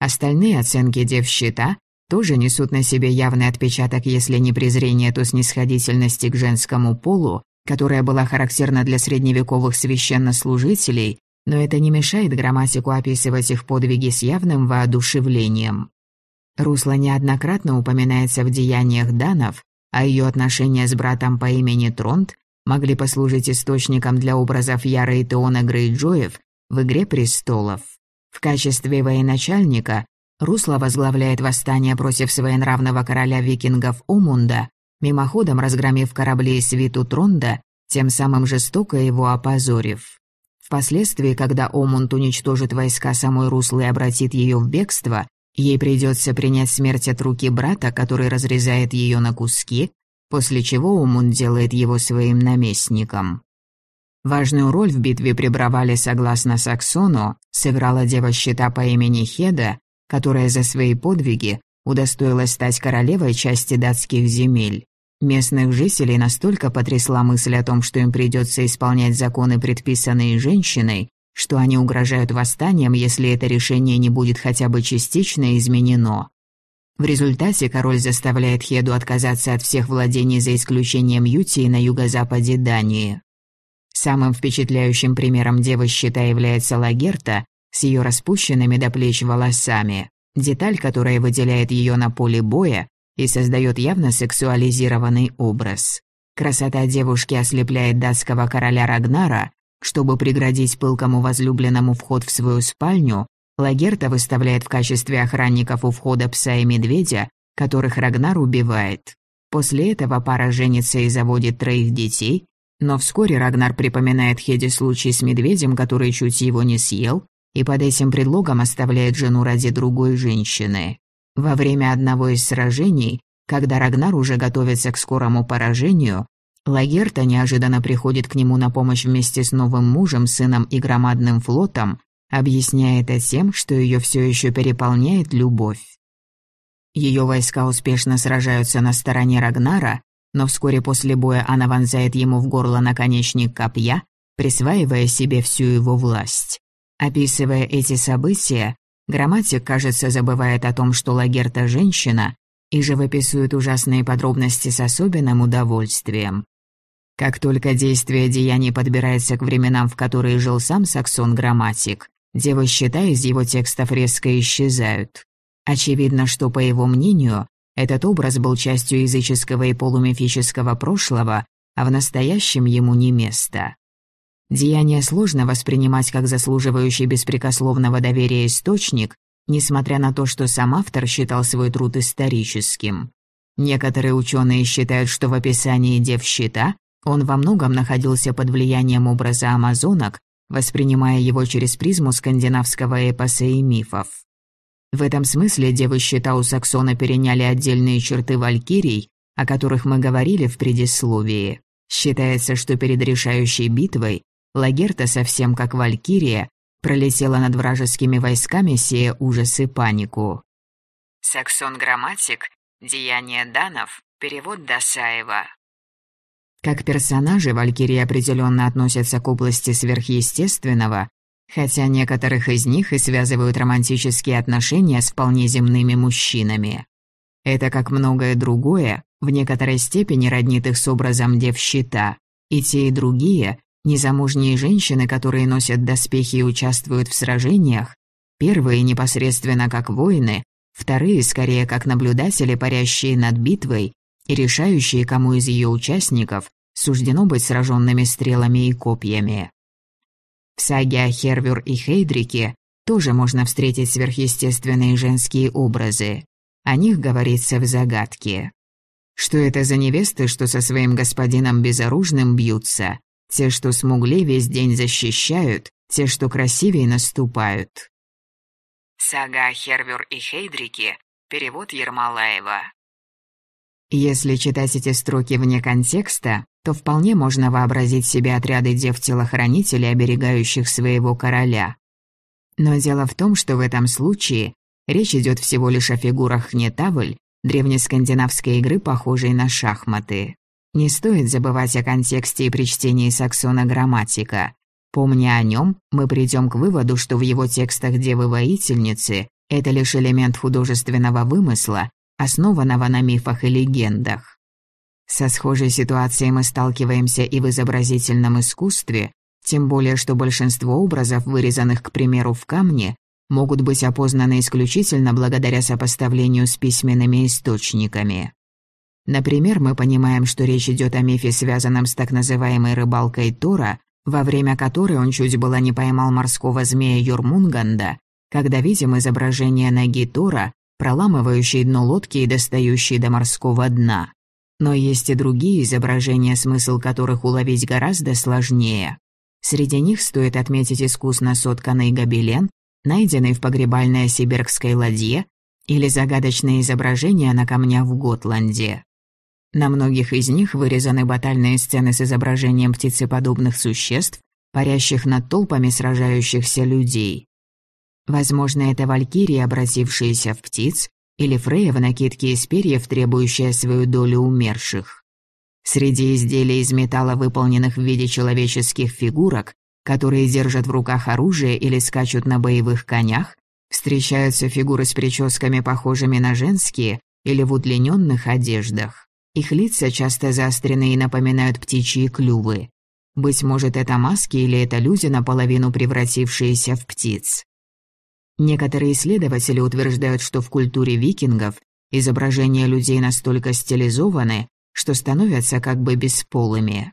Остальные оценки дев щита тоже несут на себе явный отпечаток, если не презрение, то снисходительности к женскому полу, которая была характерна для средневековых священнослужителей, но это не мешает грамматику описывать их подвиги с явным воодушевлением. Русло неоднократно упоминается в деяниях данов, а ее отношения с братом по имени Тронт могли послужить источником для образов Яра и Теона Грейджоев в «Игре престолов». В качестве военачальника Русло возглавляет восстание против своенравного короля викингов Омунда, мимоходом разгромив корабли свиту Тронда, тем самым жестоко его опозорив. Впоследствии, когда Омунд уничтожит войска самой Руслы и обратит ее в бегство, ей придется принять смерть от руки брата, который разрезает ее на куски, после чего Омунд делает его своим наместником. Важную роль в битве при Бравале, согласно Саксону, сыграла дева щита по имени Хеда, которая за свои подвиги удостоилась стать королевой части датских земель. Местных жителей настолько потрясла мысль о том, что им придется исполнять законы, предписанные женщиной, что они угрожают восстанием, если это решение не будет хотя бы частично изменено. В результате король заставляет Хеду отказаться от всех владений за исключением Ютии на юго-западе Дании. Самым впечатляющим примером девы щита является Лагерта, с ее распущенными до плеч волосами, деталь, которая выделяет ее на поле боя и создает явно сексуализированный образ. Красота девушки ослепляет датского короля Рагнара, чтобы преградить пылкому возлюбленному вход в свою спальню, Лагерта выставляет в качестве охранников у входа пса и медведя, которых Рагнар убивает. После этого пара женится и заводит троих детей, но вскоре Рагнар припоминает Хеде случай с медведем, который чуть его не съел, и под этим предлогом оставляет жену ради другой женщины. Во время одного из сражений, когда Рагнар уже готовится к скорому поражению, Лагерта неожиданно приходит к нему на помощь вместе с новым мужем, сыном и громадным флотом, объясняя это тем, что ее все еще переполняет любовь. Ее войска успешно сражаются на стороне Рагнара, но вскоре после боя она вонзает ему в горло наконечник копья, присваивая себе всю его власть. Описывая эти события, грамматик, кажется, забывает о том, что Лагерта – женщина, и живописует ужасные подробности с особенным удовольствием. Как только действие деяний подбирается к временам, в которые жил сам Саксон-грамматик, девы счета из его текстов резко исчезают. Очевидно, что, по его мнению, этот образ был частью языческого и полумифического прошлого, а в настоящем ему не место. Деяние сложно воспринимать как заслуживающий беспрекословного доверия источник, несмотря на то, что сам автор считал свой труд историческим. Некоторые ученые считают, что в описании дев щита он во многом находился под влиянием образа амазонок, воспринимая его через призму скандинавского эпоса и мифов. В этом смысле девы щита у Саксона переняли отдельные черты валькирий, о которых мы говорили в предисловии. Считается, что перед решающей битвой Лагерта, совсем как валькирия, пролетела над вражескими войсками, сея ужас и панику. Саксон-грамматик, деяние данов, перевод Досаева. Как персонажи, валькирии определенно относятся к области сверхъестественного, хотя некоторых из них и связывают романтические отношения с вполне земными мужчинами. Это, как многое другое, в некоторой степени роднит их с образом дев щита, и те и другие – незамужние женщины, которые носят доспехи и участвуют в сражениях, первые непосредственно как воины, вторые скорее как наблюдатели, парящие над битвой, и решающие, кому из ее участников суждено быть сраженными стрелами и копьями. В саге о Хервюр и Хейдрике тоже можно встретить сверхъестественные женские образы. О них говорится в загадке. Что это за невесты, что со своим господином безоружным бьются? Те, что смугли, весь день защищают, те, что красивее наступают. Сага Хервюр и Хейдрике. Перевод Ермолаева. Если читать эти строки вне контекста, то вполне можно вообразить себе отряды дев-телохранителей, оберегающих своего короля. Но дело в том, что в этом случае речь идет всего лишь о фигурах хнетавль, древнескандинавской игры, похожей на шахматы. Не стоит забывать о контексте и при чтении Саксона грамматика. Помня о нем, мы придем к выводу, что в его текстах девы-воительницы – это лишь элемент художественного вымысла, основанного на мифах и легендах. Со схожей ситуацией мы сталкиваемся и в изобразительном искусстве, тем более что большинство образов, вырезанных, к примеру, в камне, могут быть опознаны исключительно благодаря сопоставлению с письменными источниками. Например, мы понимаем, что речь идет о мифе, связанном с так называемой рыбалкой Тора, во время которой он чуть было не поймал морского змея Юрмунганда, когда видим изображение ноги Тора, проламывающей дно лодки и достающей до морского дна. Но есть и другие изображения, смысл которых уловить гораздо сложнее. Среди них стоит отметить искусно сотканный гобелен, найденный в погребальной сибирской ладье, или загадочные изображения на камнях в Готланде. На многих из них вырезаны батальные сцены с изображением птицеподобных существ, парящих над толпами сражающихся людей. Возможно, это валькирии, обратившиеся в птиц, или Фрея в накидке из перьев, требующая свою долю умерших. Среди изделий из металла, выполненных в виде человеческих фигурок, которые держат в руках оружие или скачут на боевых конях, встречаются фигуры с прическами, похожими на женские, или в удлиненных одеждах. Их лица часто заострены и напоминают птичьи клювы. Быть может, это маски или это люди, наполовину превратившиеся в птиц. Некоторые исследователи утверждают, что в культуре викингов изображения людей настолько стилизованы, что становятся как бы бесполыми.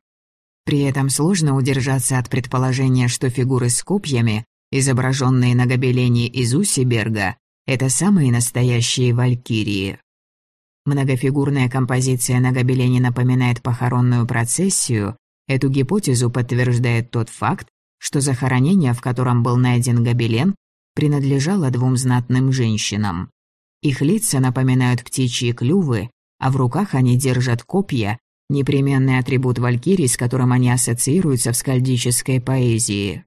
При этом сложно удержаться от предположения, что фигуры с копьями, изображенные на гобелене из Усиберга, это самые настоящие валькирии. Многофигурная композиция на гобелене напоминает похоронную процессию. Эту гипотезу подтверждает тот факт, что захоронение, в котором был найден гобелен, принадлежала двум знатным женщинам. Их лица напоминают птичьи клювы, а в руках они держат копья, непременный атрибут валькирий, с которым они ассоциируются в скальдической поэзии.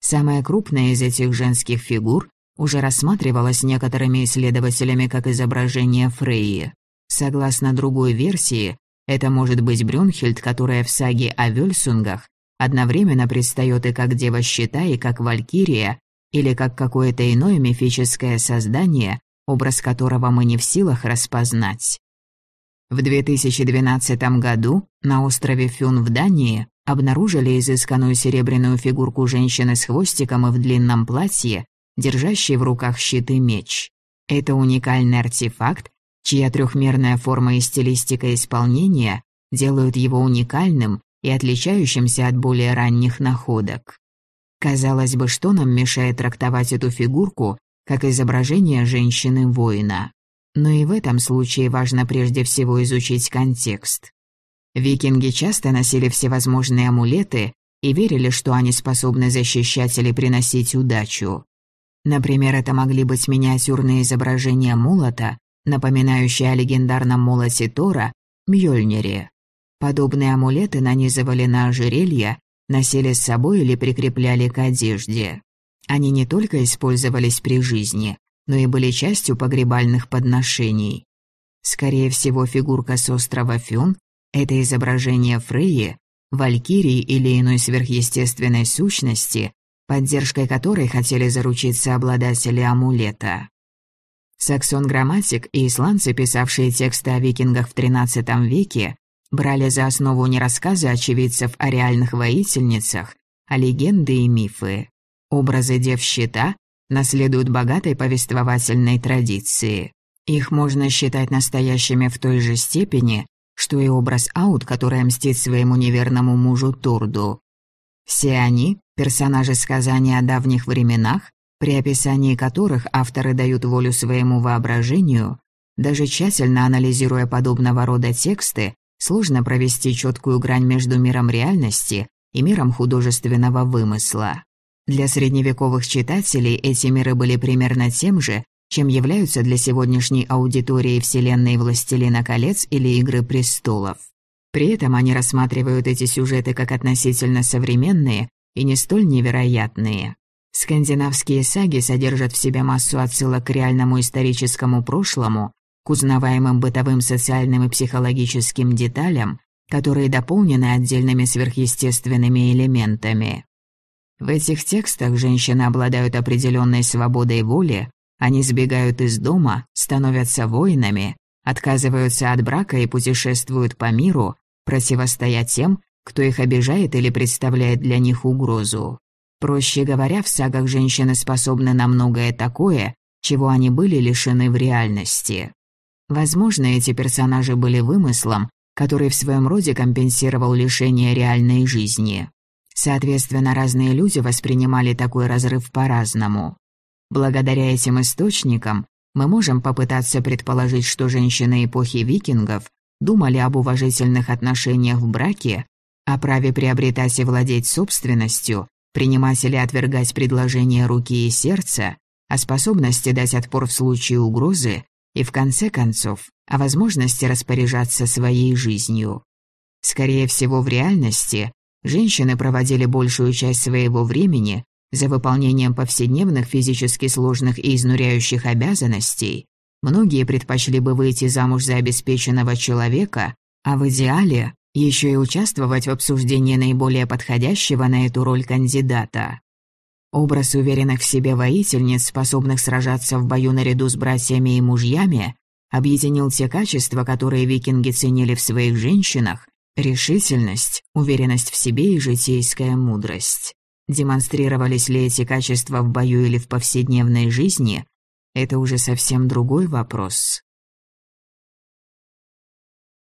Самая крупная из этих женских фигур уже рассматривалась некоторыми исследователями как изображение Фрейи. Согласно другой версии, это может быть Брюнхельд, которая в саге о Вельсунгах одновременно предстает и как дева щита, и как валькирия, или как какое-то иное мифическое создание, образ которого мы не в силах распознать. В 2012 году на острове Фюн в Дании обнаружили изысканную серебряную фигурку женщины с хвостиком и в длинном платье, держащей в руках щит и меч. Это уникальный артефакт, чья трехмерная форма и стилистика исполнения делают его уникальным и отличающимся от более ранних находок. Казалось бы, что нам мешает трактовать эту фигурку как изображение женщины-воина. Но и в этом случае важно прежде всего изучить контекст. Викинги часто носили всевозможные амулеты и верили, что они способны защищать или приносить удачу. Например, это могли быть миниатюрные изображения молота, напоминающие о легендарном молоте Тора Мьёльнире. Подобные амулеты нанизывали на ожерелья носили с собой или прикрепляли к одежде. Они не только использовались при жизни, но и были частью погребальных подношений. Скорее всего, фигурка с острова Фюн – это изображение Фрейи, валькирии или иной сверхъестественной сущности, поддержкой которой хотели заручиться обладатели амулета. Саксон-грамматик и исландцы, писавшие тексты о викингах в XIII веке, брали за основу не рассказы очевидцев о реальных воительницах, а легенды и мифы. Образы дев щита наследуют богатой повествовательной традиции. Их можно считать настоящими в той же степени, что и образ Аут, которая мстит своему неверному мужу Турду. Все они – персонажи сказания о давних временах, при описании которых авторы дают волю своему воображению, даже тщательно анализируя подобного рода тексты, сложно провести четкую грань между миром реальности и миром художественного вымысла. Для средневековых читателей эти миры были примерно тем же, чем являются для сегодняшней аудитории вселенной «Властелина колец» или «Игры престолов». При этом они рассматривают эти сюжеты как относительно современные и не столь невероятные. Скандинавские саги содержат в себе массу отсылок к реальному историческому прошлому, к узнаваемым бытовым, социальным и психологическим деталям, которые дополнены отдельными сверхъестественными элементами. В этих текстах женщины обладают определенной свободой воли, они сбегают из дома, становятся воинами, отказываются от брака и путешествуют по миру, противостоя тем, кто их обижает или представляет для них угрозу. Проще говоря, в сагах женщины способны на многое такое, чего они были лишены в реальности. Возможно, эти персонажи были вымыслом, который в своем роде компенсировал лишение реальной жизни. Соответственно, разные люди воспринимали такой разрыв по-разному. Благодаря этим источникам мы можем попытаться предположить, что женщины эпохи викингов думали об уважительных отношениях в браке, о праве приобретать и владеть собственностью, принимать или отвергать предложения руки и сердца, о способности дать отпор в случае угрозы и, в конце концов, о возможности распоряжаться своей жизнью. Скорее всего, в реальности женщины проводили большую часть своего времени за выполнением повседневных физически сложных и изнуряющих обязанностей. Многие предпочли бы выйти замуж за обеспеченного человека, а в идеале еще и участвовать в обсуждении наиболее подходящего на эту роль кандидата. Образ уверенных в себе воительниц, способных сражаться в бою наряду с братьями и мужьями, объединил те качества, которые викинги ценили в своих женщинах – решительность, уверенность в себе и житейская мудрость. Демонстрировались ли эти качества в бою или в повседневной жизни – это уже совсем другой вопрос.